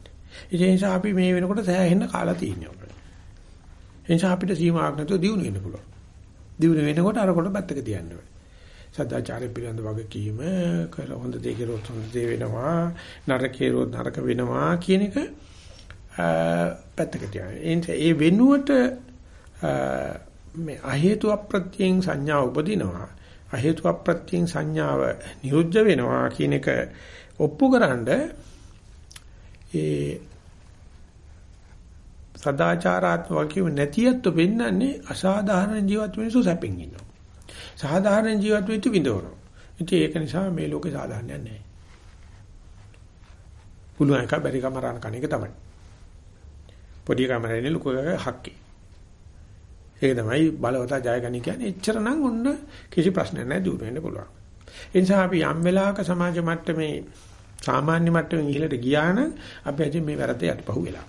ඒ නිසා අපි මේ වෙනකොට සෑහෙන්න කාලා තියෙනවා අපිට. ඒ නිසා අපිට සීමාවක් නැතුව දිනු වෙන්න පුළුවන්. දිනු වෙනකොට අර කොට පැත්තක තියන්න ඕනේ. සදාචාරය පිළිබඳ වගකීම කර හොඳ දේ කෙරුවොත් හොඳ දේ වෙනවා නරක කෙරුවොත් නරක වෙනවා කියන එක පැත්තක තියන්න. ඒ වෙනුවට මේ අහේතු අප්‍රත්‍යයෙන් සංඥා උපදිනවා. අහේතු අප්‍රත්‍යයෙන් සංඥාව නිරුද්ධ වෙනවා කියන එක ඔප්පුකරනද ඒ සදාචාරාත්මක වගකීම නැතිවත් වෙන්නන්නේ අසාධාරණ ජීවත් වෙනසු සැපෙන් ඉන්නවා. සාධාරණ ජීවත් වෙච්ච විඳවනවා. ඉතින් ඒක නිසා මේ ලෝකේ සාධාරණයක් නැහැ. පුළුවන් එක බැරි කමරාන කණ එක තමයි. පොඩි කමරේනේ ලොකු එකක හක්කේ. ඒක තමයි බලවතා ජයගනි කියන්නේ. එච්චර නම් ඔන්න කිසි ප්‍රශ්නයක් නැහැ දුර වෙන්න පුළුවන්. ඒ නිසා අපි යම් වෙලාවක සමාජ මට්ටමේ සාමාන්‍ය මට්ටමින් ඉහළට ගියා නම් අපි අද මේ වැරද්ද යටපහුව වෙලා.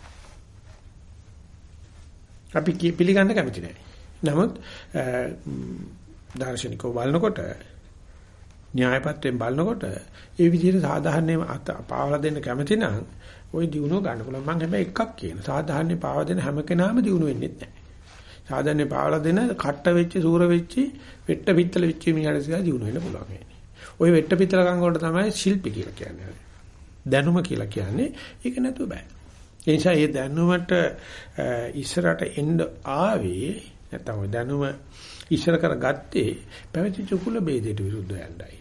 අපි පිළිගන්න කැමති නැහැ. නමුත් දාර්ශනිකව බලනකොට න්‍යායපත්‍රයෙන් බලනකොට ඒ විදිහට සාධාරණේම පාවලා දෙන්න කැමති නම් ওই දිනුව ගන්න පුළුවන්. මම හැබැයි එකක් කියන. සාධාරණේ පාව දෙන හැම කෙනාම දිනු වෙන්නේ නැහැ. සාධන්නේ පාවලා දෙන කට්ට වෙච්ච සූර වෙච්ච වෙට්ට පිත්තල වෙච්ච මිනිහට සියා ජීුණු වෙන්න පුළුවන් වෙන්නේ. ওই වෙට්ට පිත්තල ගංගොඩ තමයි ශිල්පී කියලා කියන්නේ. දැනුම කියලා කියන්නේ ඒක නැතුව බෑ. ඒ නිසා මේ දැනුමට ඉස්සරට එන්න ආවේ නැත්නම් ওই දැනුම ඉස්සර කරගත්තේ පැවති චුකුල ભેදයට විරුද්ධව යන්නයි.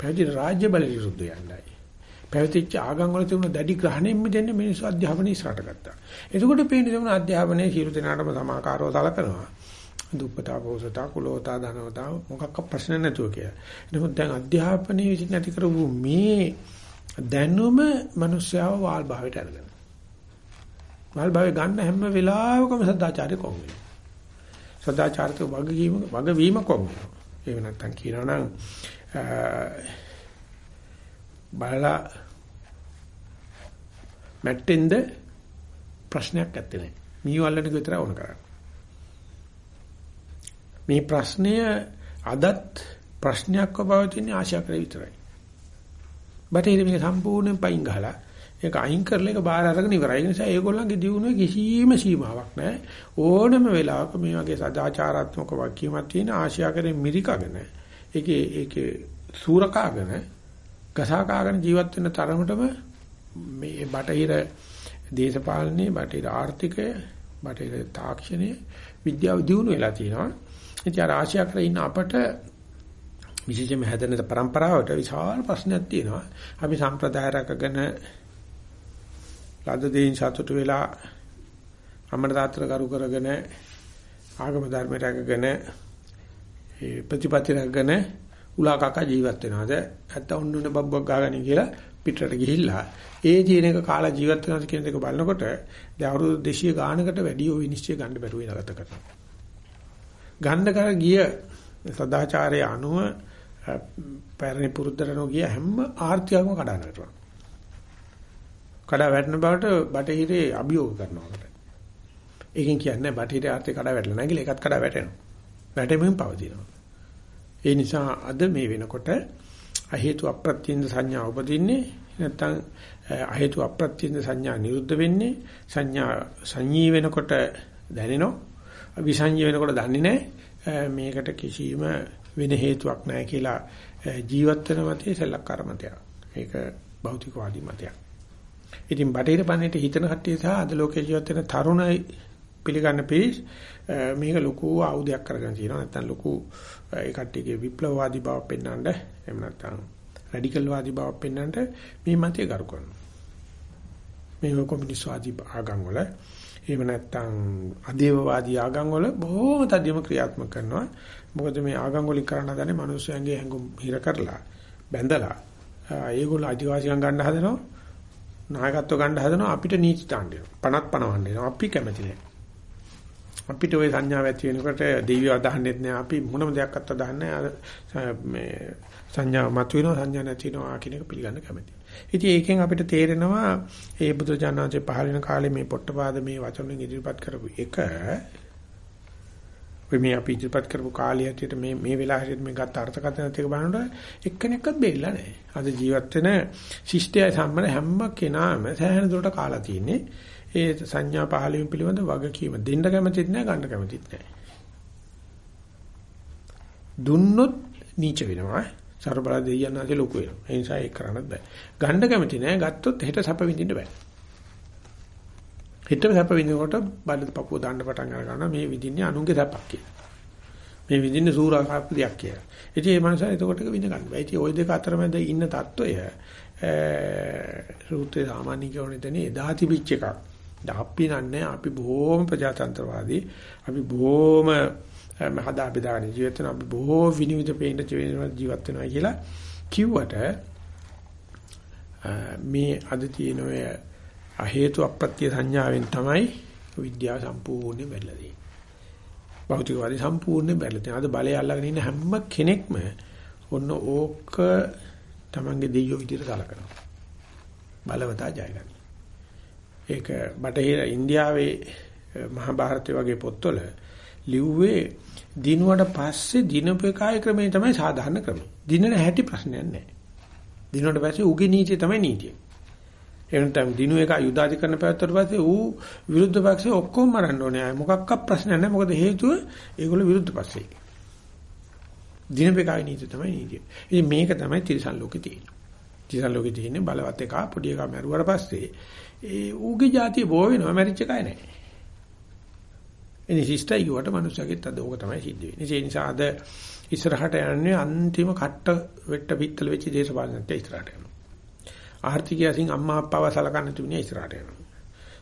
පැවති රාජ්‍ය බලයට විරුද්ධව යන්නයි. පැවතිච්ච ආගම් වල තිබුණ දැඩි ග්‍රහණයෙන් මිදෙන්න මිනිස්සු අධ්‍යාපනය ඉස්සරහට ගත්තා. එතකොට පේන්නේ තිබුණ අධ්‍යාපනයේ සියලු දෙනාටම සමාකාරව සලකනවා. දුප්පතා පොසතා කුලෝතා ධනවතා මොකක්ක ප්‍රශ්න නැතුව කියලා. නමුත් දැන් අධ්‍යාපනයේ විසින් නැති කරපු මේ දැනුම මිනිස්යාව වාල් භාවයට අරගෙන. වාල් භාවය ගන්න හැම වෙලාවකම සදාචාරය කොම් වෙනවා. සදාචාරක වගකීම වගවීම කොම් වෙනවා. ඒ නැත්තම් කියනවා නම් බලලා මැට්ටෙන්ද ප්‍රශ්නයක් නැත්තේ නෑ. මීවල්ලනක විතර වුණ කරන්නේ. මේ ප්‍රශ්නය අදත් ප්‍රශ්නයක්ව පවතින ආශා කර විතරයි. බටහිර මේක සම්පූර්ණයෙන් පයින් ගහලා ඒක අයින් කරලා ඒක බාහිර අරගෙන ඉවරයි. ඒ නිසා ඒගොල්ලන්ගේ දියුණුවේ කිසිම සීමාවක් නැහැ. ඕනම වෙලාවක මේ වගේ සදාචාරාත්මක වක්කීමක් තියෙන ආශා කරේ මිරිකගෙන ඒකේ ඒකේ සූරකාගෙන ගසා කාගෙන ජීවත් වෙන තරමටම මේ බටහිර දේශපාලනයේ බටහිර ආර්ථිකය බටහිර තාක්ෂණය විද්‍යාව දියුණු වෙලා තියෙනවා. ඉතින් ආ ආශියා කර ඉන්න අපට විශේෂයෙන්ම හැදෙන પરම්පරාවට විශාල ප්‍රශ්නයක් තියෙනවා. අපි සම්ප්‍රදාය රැකගෙන ලද දෙයින් සතුටු වෙලා අමර තාත්තර කරු කරගෙන ආගම ධර්ම රැකගෙන ඒ ප්‍රතිපත්ති රැගෙන උලා කක ජීවත් වෙනවද නැත්නම් ඔන්නුන බබ්බක් ගහගනි කියලා පිටරට ගිහිල්ලා ඒ තියෙන එක කාලා ජීවත් වෙනවද කියන එක බලනකොට දැන් අවුරුදු 200 ගානකට වැඩි ඔය විනිශ්චය ගන්න බැරුව ඉනගත කරනවා. ගන්න කර ගිය සදාචාරයේ අනුව පැරණි පුරුද්දරනෝ ගිය හැම ආර්ථිකයක්ම කඩන වැටුණා. කඩා වැටෙන බවට බටහිරේ අභියෝග කරනවා. ඒකෙන් කියන්නේ බටහිර ආර්ථික කඩා වැටලා නැහැ කියලා ඒකත් කඩා වැටෙනවා. වැටෙමින් පවතිනවා. ඒ නිසා අද මේ වෙනකොට අහේතු අප්‍රත්‍යින්ද සංඥා උපදින්නේ නැත්නම් අහේතු අප්‍රත්‍යින්ද සංඥා නිරුද්ධ වෙන්නේ සංඥා සංඤී වෙනකොට දැනෙනවා විසංඤී වෙනකොට දන්නේ නැහැ මේකට කිසිම වෙන හේතුවක් නැහැ කියලා ජීවත් වෙන මතේ සෙල්ලක්කාර මතයක්. ඒක භෞතිකවාදී මතයක්. ඉතින් බටහිර පන්නේට හිතන කට්ටිය සහ අද ලෝකේ ජීවත් වෙන තරුණ පිළිගන්න පිළිස් මේක ලොකු ආයුධයක් කරගෙන තියෙනවා නැත්නම් ලොකු ඒ කට්ටියගේ විප්ලවවාදී බව පෙන්වන්න එහෙම නැත්නම් රැඩිකල් වාදී බව පෙන්වන්නට මේ මතය කරු කරනවා. මේ කොමියුනිස්ට්වාදී ආගම් වල එහෙම නැත්නම් අදේවවාදී ආගම් වල බොහෝම තදියම ක්‍රියාත්මක කරනවා. මොකද මේ ආගම් වලින් කරන්න හදන්නේ මිනිස්යන්ගේ හැඟුම් හිර කරලා බැඳලා. ඒගොල්ලෝ අධිවාසිකම් ගන්න හදනවා නායකත්ව ගන්න හදනවා අපිට නීති තාණ්ඩය පණක් පනවන්න දෙනවා අපි කැමති නැහැ අපිට ওই සංඥාව ඇති වෙනකොට දෙවියෝ අදහන්නෙත් නෑ අපි මොනම දෙයක්වත් අදහන්නේ අර මේ සංඥාව මතුවෙනවා සංඥා නැති වෙනවා කියන එක පිළිගන්න කැමතියි. ඉතින් ඒකෙන් අපිට තේරෙනවා ඒ බුදු ජානනාංශේ පහළ වෙන කාලේ මේ පොට්ටපාද මේ වචනෙන් ඉදිරිපත් කරපු එක ඔය මේ අපි ඉදිරිපත් කරපු කාලය ඇතුළත මේ මේ වෙලාවට මේ ගත්ත අර්ථකථන ටික බලනකොට එක්කෙනෙක්වත් බෙල්ල නැහැ. අද ජීවත් වෙන ශිෂ්ටය සම්බන්ධ හැම කෙනාම සෑහෙන දුරට කාලා තියෙන්නේ. ඒ සංඥා පහළවීම පිළිබඳ වගකීම දෙන්න කැමතිත් නැහැ ගන්න කැමතිත් නැහැ. දුන්නොත් නීච වෙනවා. සරබල දෙයියන් නැති ලොකු වෙනවා. ඒ නිසා ඒක කරන්නත් බෑ. ගන්න කැමති නැහැ ගත්තොත් හෙට සැප විඳින්න බෑ. හෙට සැප විඳිනකොට බඩ පපුව දාන්න පටන් ගන්නවා මේ විඳින්නේ අනුන්ගේ සැපක් කියලා. මේ විඳින්න සූරාකාප්පු දෙයක් කියලා. ඉතින් මේ මනුස්සයා එතකොට විඳ ගන්න බෑ. ඉතින් ওই දෙක අතරමැද ඉන්න தত্ত্বය සූත්‍රයේ සාමාන්‍ය කියවන තැන එදා තිබිච්ච එකක්. අපි නන්නේ අපි බොහොම ප්‍රජාතන්ත්‍රවාදී අපි බොහොම හදා බෙදාගෙන ජීවත් වෙන අපි බොහෝ විනිවිද පේන ජීවත් වෙනවා කියලා කිව්වට මේ අද තියෙන ඔය හේතු අප්‍රත්‍ය සංඥාවෙන් තමයි විද්‍යාව සම්පූර්ණයෙන් බැලලා තියෙන්නේ. භෞතිකවාදී සම්පූර්ණයෙන් බැලලා තියෙනවා. අද බලය අල්ලගෙන ඉන්න හැම කෙනෙක්ම ඔන්න ඕක තමන්ගේ දෙයියෝ විදිහට සලකනවා. බලවතා ජය ගන්න. ඒක බටහිර ඉන්දියාවේ මහා භාරතය වගේ පොත්වල ලිව්වේ දිනුවට පස්සේ දිනපු කාය ක්‍රමය තමයි සාධාරණ ක්‍රමය. දිනන හැටි ප්‍රශ්නයක් නැහැ. දිනුවට පස්සේ උගේ නීතිය තමයි නීතිය. එනතම් දිනු එක යුදාධිකරණ පැවැත්වුවට පස්සේ ඌ විරුද්ධ පක්ෂේ ඔක්කොම මරන්න ඕනේ. මොකක්වත් ප්‍රශ්නයක් නැහැ. මොකද හේතුව ඒගොල්ලෝ විරුද්ධ පක්ෂේ. දිනපේකායි නීතිය තමයි නීතිය. ඉතින් මේක තමයි තිරසන් ලෝකේ තියෙන්නේ. තිරසන් ලෝකේ තියෙන්නේ බලවත් එක පොඩි එකා මරුවාට පස්සේ ඒ ඌගේ જાතිය බෝ වෙනවා මැරිච්ච කය නැහැ. එනි ශිෂ්ටයි කියවට මනුස්සයෙක්ට අද ඕක තමයි සිද්ධ වෙන්නේ. ඒ නිසා අද ඉස්සරහට යන්නේ අන්තිම කට්ට වෙට්ට පිත්තල වෙච්ච දේශපාලනත් ඉස්සරහට යනවා. ආර්ථිකයෙන් අම්මා අප්පාව සලකන්න තිබුණේ ඉස්සරහට යනවා.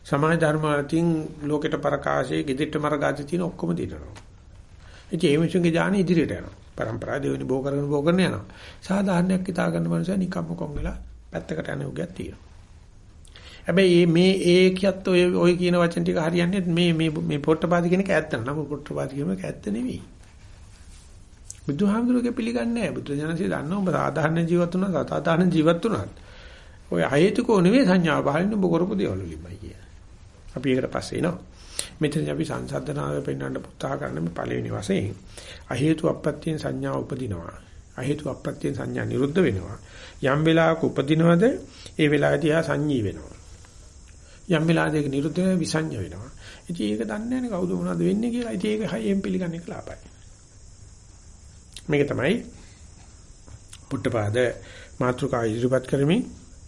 සමාජ ධර්ම වලින් ලෝකෙට පරකාශයේ gedittu මරගාති තියෙන ඔක්කොම දිනනවා. ඉතින් ඒ මිනිසුන්ගේ ඥාන ඉදිරියට යනවා. પરම්පරා දෙවෙනි බෝ කරගෙන බෝ කරන යනවා. සාධාරණයක් හිතා ගන්න මනුස්සයා නිකම්ම කොන් වෙලා පැත්තකට යන යෝගයක් තියෙනවා. හැබැයි මේ ඒකියත් ඔය ඔය කියන වචන ටික හරියන්නේ මේ මේ මේ පොට්ටපාද කියන එක ඇත්ත නම පොට්ටපාද කියන එක ඇත්ත නෙවෙයි. බුදුහාමුදුරුවෝ පිළිගන්නේ නැහැ. බුදුජානසී දන්නා ඔබ සාධාරණ ජීවත් වුණා සාධාරණ ජීවත් වුණා. ඔය අහේතුකෝ නෙවෙයි සංඥාව බහින්න ඔබ කරපු දේවල් වලින්මයි කිය. අපි ඒකට පස්සේ එනවා. මෙතන අපි සංසද්දනාවේ පෙන්වන්න පුතා කරන මේ පළවෙනි වශයෙන් අහේතු අප්‍රත්‍යයෙන් සංඥා උපදිනවා. අහේතු අප්‍රත්‍යයෙන් සංඥා නිරුද්ධ වෙනවා. යම් වෙලාවක උපදිනවද ඒ වෙලාවදී ආ සංඤී වෙනවා. යම් වෙලාවක නිරුද්ධ වෙන විසඤ්ඤ වෙනවා. ඉතින් ඒක දන්නේ නැහැ කවුද මොනවද වෙන්නේ කියලා. ඉතින් ඒක හයියෙන් පිළිගන්න එක ලාභයි. මේක තමයි පුට්ටපාද මාත්‍රකා ඉදිරිපත් කරමින්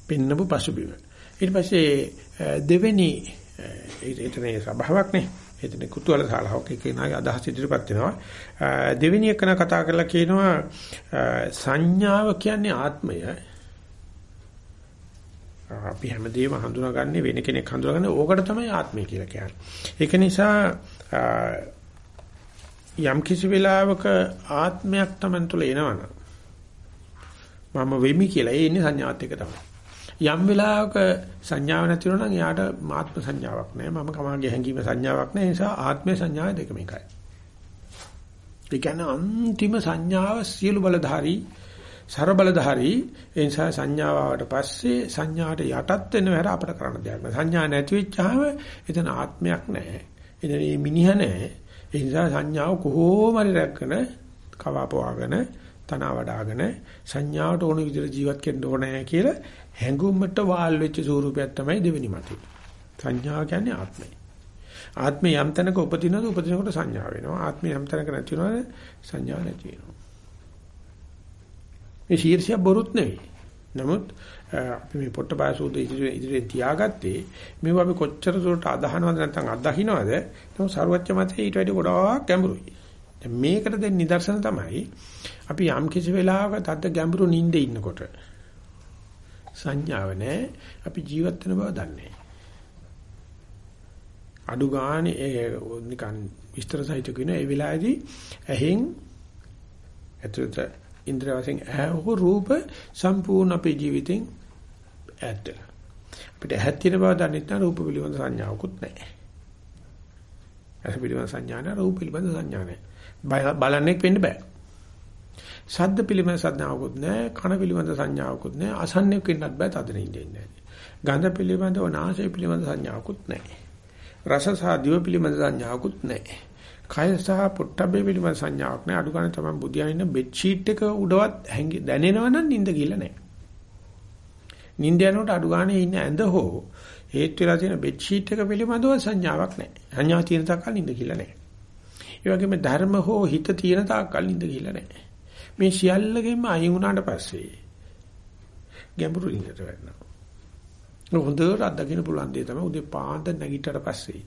පින්නපු පසුබිම. ඊට පස්සේ දෙවෙනි ඒතනේ සබාවක් නේ. එතන කුතුහල ශාලාවක් එකේනාගේ අදහස් ඉදිරිපත් වෙනවා. දෙවෙනි එකන කතා කරලා කියනවා සංඥාව කියන්නේ ආත්මය අපි හැමදේම හඳුනාගන්නේ වෙන කෙනෙක් හඳුනාගන්නේ ඕකට තමයි ආත්මය කියලා කියන්නේ. ඒක නිසා යම් කිසි වෙලාවක ආත්මයක් Taman තුල එනවනම් මම වෙමි කියලා ඒ ඉන්නේ සංඥාත් එක තමයි. යම් වෙලාවක සංඥාව නැති වෙනවා නම් එයාට ආත්ම සංඥාවක් නැහැ. මම කමාගේ හැඟීම සංඥාවක් නැහැ. ඒ නිසා ආත්මය සංඥාව දෙකම එකයි. ඒ කියන්නේ අන්තිම සංඥාව සියලු බලධාරී සර බලධාරී ඒ නිසා සංඥාව ආවට පස්සේ සංඥාට යටත් වෙන හැර අපිට කරන්න දෙයක් නැහැ. සංඥා නැති වෙච්චාම එතන ආත්මයක් නැහැ. එතන මේ මිනිහ නැහැ. ඒ නිසා සංඥාව කොහොම හරි රැකගෙන කවාපවාගෙන තන වඩාගෙන සංඥාවට ඕන විදිහට ජීවත් වෙන්න ඕනේ කියලා හැඟුම්මට වාල් වෙච්ච ස්වරූපයක් තමයි දෙවෙනි මතය. සංඥාව කියන්නේ ආත්මය. ආත්මය යම් තැනක උපදිනවද උපදිනකොට සංඥා වෙනවා. ආත්මය යම් තැනක නැති වෙනවද සංඥා නැති වෙනවා. මේ ශීර්ෂය බොරුත් නෙවෙයි. නමුත් අපි මේ පොට්ටපාය සූත්‍රය ඉදිරියේ ඉදිරියේ තියාගත්තේ මේව අපි කොච්චර දුරට අදහනවද නැත්නම් අත්දකින්නවද නමුත් ਸਰවඥ මතේ ඊට වැඩි ගොඩාක් ගැඹුරුයි. දැන් මේකට දෙන්න නිදර්ශන තමයි අපි යම් කිසි වෙලාවක තද්ද ගැඹුරු නිින්දේ ඉන්නකොට සංඥාව නැහැ අපි ජීවත් වෙන බව දන්නේ අඩු ගානේ ඒ නිකන් විස්තර සහිත කියන ඒ වෙලාවේදී ඇහෙන් ඇතුළත ඉන්ද්‍රිය වශයෙන් ඇහු රූප සම්පූර්ණ අපේ ජීවිතෙන් ඈත් වෙලා. අපිට ඇහත් තියෙන බව දන්නේ නැත්නම් රූප පිළිබඳ සංඥාවකුත් නැහැ. ඇහ පිළිබඳ සංඥා නැහැ රූප පිළිබඳ සංඥා නැහැ. බලන්නේ වෙන්න බෑ. ශබ්ද පිළිබඳ සංඥාවකුත් නැහැ, කන පිළිබඳ සංඥාවකුත් නැහැ, අසන්නෙක් වෙන්නත් බෑ තදන ඉඳින්නේ නැහැ. ගන්ධ පිළිබඳව නාසය පිළිබඳ සංඥාවකුත් නැහැ. රස සහ දිව පිළිබඳ සංඥාවකුත් නැහැ. කය සහ පොට්ටබ්බේ පිළිබඳ සංඥාවක් නැහැ. අඩු ගන්න තමයි බුදියා ඉන්න බෙඩ් ෂීට් එක උඩවත් හැංගි දැනෙනවනම් නිින්ද ගිහලා නැහැ. නිින්ද යනකොට අඩු ගානේ ඉන්න ඇඳ හෝ හේත් වෙලා තියෙන බෙඩ් ෂීට් එක පිළිබඳව සංඥාවක් නැහැ. සංඥා තියෙන තාක්කල් නිින්ද ගිහලා නැහැ. ඒ වගේම ධර්ම හෝ හිත තියෙන තාක්කල් නිින්ද ගිහලා නැහැ. මේ සියල්ලගෙම අයින් වුණාට පස්සේ ගැඹුරු නිින්දට වැටෙනවා. හොඳට අත්දකින්න පුළුවන් දේ තමයි උදේ පාන්දර නැගිටට පස්සේ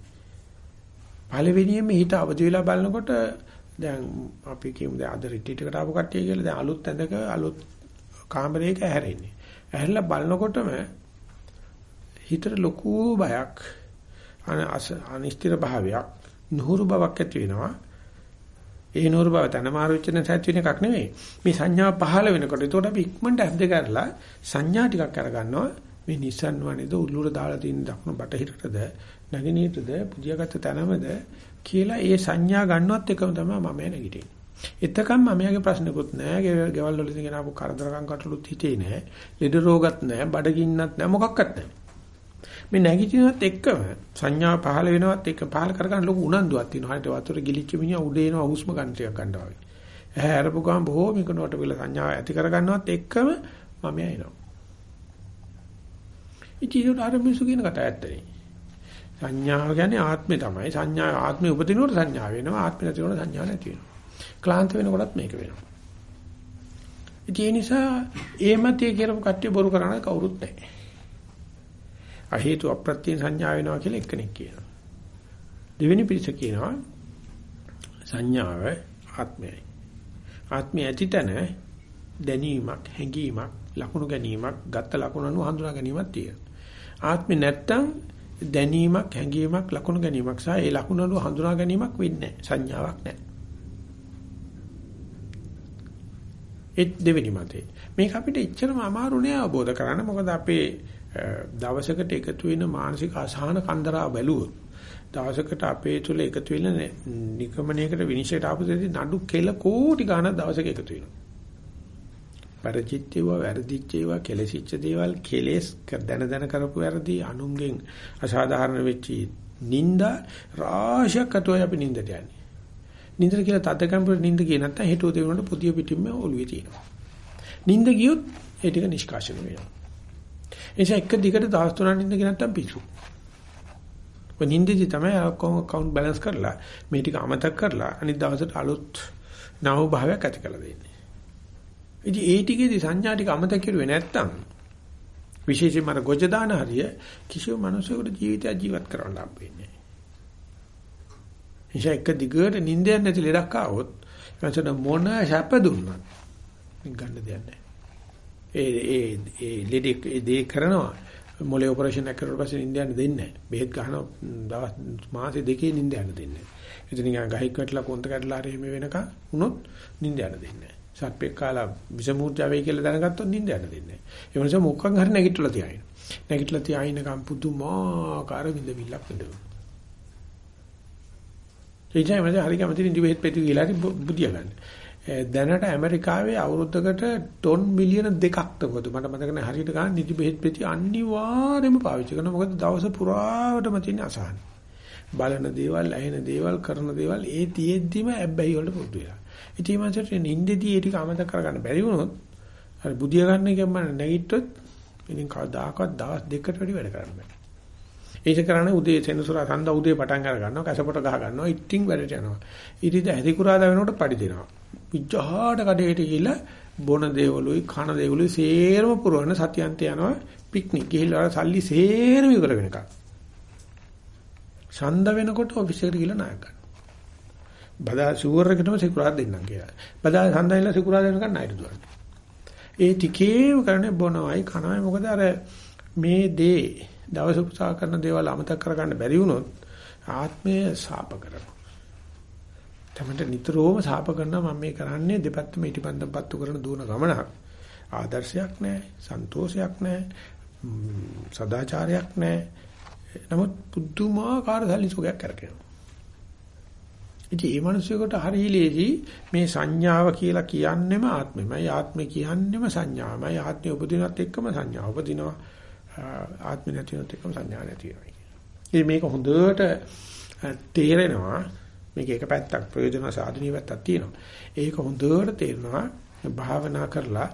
පළවෙනියෙන්ම හිත අවදි වෙලා බලනකොට දැන් අපි කියමු දැන් අද රිට්‍රීට් එකට ආපු කට්ටිය කියලා දැන් අලුත් ඇඳක අලුත් කාමරයක ඇහැරෙන්නේ. ඇහැරලා බලනකොටම හිතට ලොකු බයක් අනිශ්චිත භාවයක් නුහුරු බවක් ඇති වෙනවා. ඒ නුහුරු බව තන මාරු වෙච්ච නැසත් වෙන එකක් නෙවෙයි. මේ සංඥා පහළ වෙනකොට ඒකට අපි ඉක්මනට ඇස් දෙක අරලා සංඥා ටිකක් අරගන්නවා. මේ නිසන් වනේද උල්ලුර දාලා තියෙන දකුණු බටහිරටද නැගිනීටද පුදියාගත්ත තැනමද කියලා ඒ සංඥා ගන්නවත් එකම තමයි මම නැගිටින්නේ. එතකම් මමයාගේ ප්‍රශ්නකුත් නැහැ. ගෙවල් වල ඉඳගෙන ආපු කරදරකම් කටලුත් හිතේ නැහැ. ලෙඩ රෝගත් නැහැ. බඩගින්නත් නැහැ. මොකක්වත් නැහැ. මේ නැගිටිනවත් එක්කම සංඥා පහළ වෙනවත් එක්ක පහළ කරගන්න ලොකු උනන්දුවක් තියෙනවා. හරියට වතුර ගිලිච්ච මිනිහා උඩ එනවා හුස්ම ගන්න ටිකක් ගන්නවා වගේ. ඇහැ අරපු ගමන් බොහෝ මිකනවට වෙල සංඥාව ඇති කරගන්නවත් එක්කම මම එනවා. ඉතින් ඒක අර මිනිස්සු කියන කතාව ඇත්තනේ. සංඥාව කියන්නේ ආත්මය තමයි. සංඥා ආත්මය උපදිනකොට සංඥා වෙනවා. ආත්මය නැතිනකොට සංඥා නැති වෙනවා. ක්ලාන්ත වෙනකොටත් මේක වෙනවා. ඒ නිසා ඒ මතය කියරපු කට්ටිය බොරු කරන කවුරුත් නැහැ. අ හේතු අප්‍රත්‍ය සංඥා වෙනවා කියලා එක්කෙනෙක් කියනවා. දෙවෙනි පිරිස කියනවා සංඥාව ආත්මයයි. ආත්මය ඇතිතන දැනීමක්, හැඟීමක්, ලකුණු ගැනීමක්, ගත්ත ලකුණු අනුව හඳුනා ගැනීමක් තියෙනවා. ආත්මේ නැත්තම් දැනීමක්, හැඟීමක්, ලකුණු ගැනීමක් සහ ඒ ලකුණු අනුව හඳුනා ගැනීමක් වෙන්නේ නැහැ. සංඥාවක් නැහැ. ඒ දෙවෙනි මතේ. මේක අපිට එච්චරම අමාරු නෑ අවබෝධ කරගන්න. මොකද අපේ දවසකට එකතු වෙන මානසික අසහන කන්දරා බැලුවොත් දවසකට අපේ තුල එකතු වෙන නිගමනයකට විනිශ්චයට ආපු දෙදී නඩු කෙල කෝටි ගණන් දවසක එකතු වෙනවා. පරිචිත්ත ඒවා වැරදිච්ච ඒවා කෙලසිච්ච දේවල් කෙලෙස් දැන දැන කරපු වැරදි අනුන්ගෙන් අසාධාරණ වෙච්චි නිന്ദා රාශියක් අතෝයි අපි නිന്ദට යන්නේ. නිന്ദර කියලා තත් කම්පියුටර් නිന്ദ කිය නැත්නම් හිතුව දෙනකොට පුදිය පිටින්ම ඔළුවේ තියෙනවා. නිന്ദ ගියොත් ඒ ටික නිෂ්කාශන වෙනවා. එනිසා එක දිගට දහස් තුනක් නිന്ദ කිය නැත්නම් පිස්සු. ඔය නිന്ദදි තමයි ඔක්කොම කවුන්ට් බැලන්ස් කරලා මේ ටික අමතක කරලා අනිත් දවසට අලුත් නව භාවයක් ඇති කරලා දෙන්නේ. ඉතින් ඒ ටිකේදී සංඥා ටික අමතක කරුවේ නැත්තම් විශේෂයෙන්ම අර ගොජ දාන හරිය කිසිම මිනිසෙකුට ජීවිතය ජීවත් කරන්න හම්බෙන්නේ නැහැ. එක දිගට නිින්දයක් නැති ලෙඩක් ආවොත් එතන මොන ශප දුන්නත් ගන්න දෙයක් නැහැ. ඒ ඒ ඒ ලෙඩේ දේ කරනවා මොලේ ඔපරේෂන් එක කරුවට පස්සේ නිින්ද යන්න දෙන්නේ නැහැ. බෙහෙත් ගහන දවස් මාසෙ දෙකේ නිින්ද යන්න දෙන්නේ නැහැ. ඉතින් නිකන් ගහක් වැටලා කොන්ත කැඩලා හරි මේ වෙනකන් වුණොත් නිින්ද යන්න දෙන්නේ නැහැ. සර්පෙක් කාලා විස මූර්ජා වෙයි කියලා දැනගත්තොත් නිින්ද යන්න දෙන්නේ නැහැ. ඒ නිසා මොකක්න් හරි නැගිටලා තියාගෙන. නැගිටලා තියාිනකම් පුදුමාකාර විඳවිල්ලක් විඳවනවා. ඒ කියන්නේ මම හරි කැමති නිදි බෙහෙත් පෙති කියලා හරි බුදියා ගන්න. දැනට ඇමරිකාවේ අවුරුද්දකට ටොන් මිලියන දෙකක් තවද මට මතක නැහැ හරියට ගන්න නිදි බෙහෙත් පෙති අනිවාර්යයෙන්ම පාවිච්චි කරනවා මොකද දවස පුරාවටම තියෙන අසහන බලන දේවල් ඇහෙන දේවල් කරන දේවල් ඒ තියෙද්දිම ඇබ්බැහි වලට පුරුදු වෙලා ඉතින් මන්සට නිින්දෙදී ඒ ටික අමතක කරගන්න බැරි වුණොත් අර බුදිය ගන්න එකෙන් මම නැගිට්ටොත් ඉතින් කවදාකවත් දවස් දෙකකට වැඩි වැඩ කරන්න බෑ. ඒක කරන්නේ උදේ සෙනසුරා සඳ උදේ පටන් අර ගන්නවා කැසපොට ගහ ගන්නවා ඉටින් වැඩට යනවා. ඊට ඇති කුරාදා වෙනකොට පඩි දෙනවා. විජ්ජහාට කඩේට ගිහිල්ලා බොන දේවලුයි කන දේවලුයි සේරම පුරවන සතියන්ත යනවා පික්නික් ගිහිල්ලා සල්ලි සේරම ඉවර වෙනකම් ඡන්ද වෙනකොට ඔෆිස් එකට ගිහිල්ලා නායක ගන්න. බදා ෂුවර් එකටම සිකුරාද දෙන්නම් කියලා. බදා ඡන්දයිලා සිකුරාද වෙනකම් ණයට දුවන්නේ. ඒ ටිකේ කරන්නේ බොනවයි කනවයි මොකද අර මේ දේ දවස පුසා කරන දේවල් අමතක කරගන්න බැරි වුණොත් ආත්මය සාප කරනවා. තමන්ට නිතරම සාප කරනවා මම මේ කරන්නේ දෙපැත්තම ඊටිපන්දම් පත්තු කරන දුවන ගමනක්. ආදර්ශයක් නැහැ, සන්තෝෂයක් නැහැ, සදාචාරයක් නැහැ. නමුත් පුදුමාකාර සල්ලිසෝගයක් කරකිනවා. ඉතින් මේ මිනිස්සුන්ට හරියලේදී මේ සංඥාව කියලා කියන්නෙම ආත්මෙමයි. ආත්මය කියන්නෙම සංඥාමයි ආත්මය උපදිනවත් එක්කම සංඥාව උපදිනවා ආත්මය නැතිවෙනත් එක්කම සංඥා නැති වෙනවා කියන්නේ. මේක හොඳට තේරෙනවා. මේක එක පැත්තක් ප්‍රයෝජන සාධනීය පැත්තක් තියෙනවා. ඒක හොඳට තේරෙනවා. භාවනා කරලා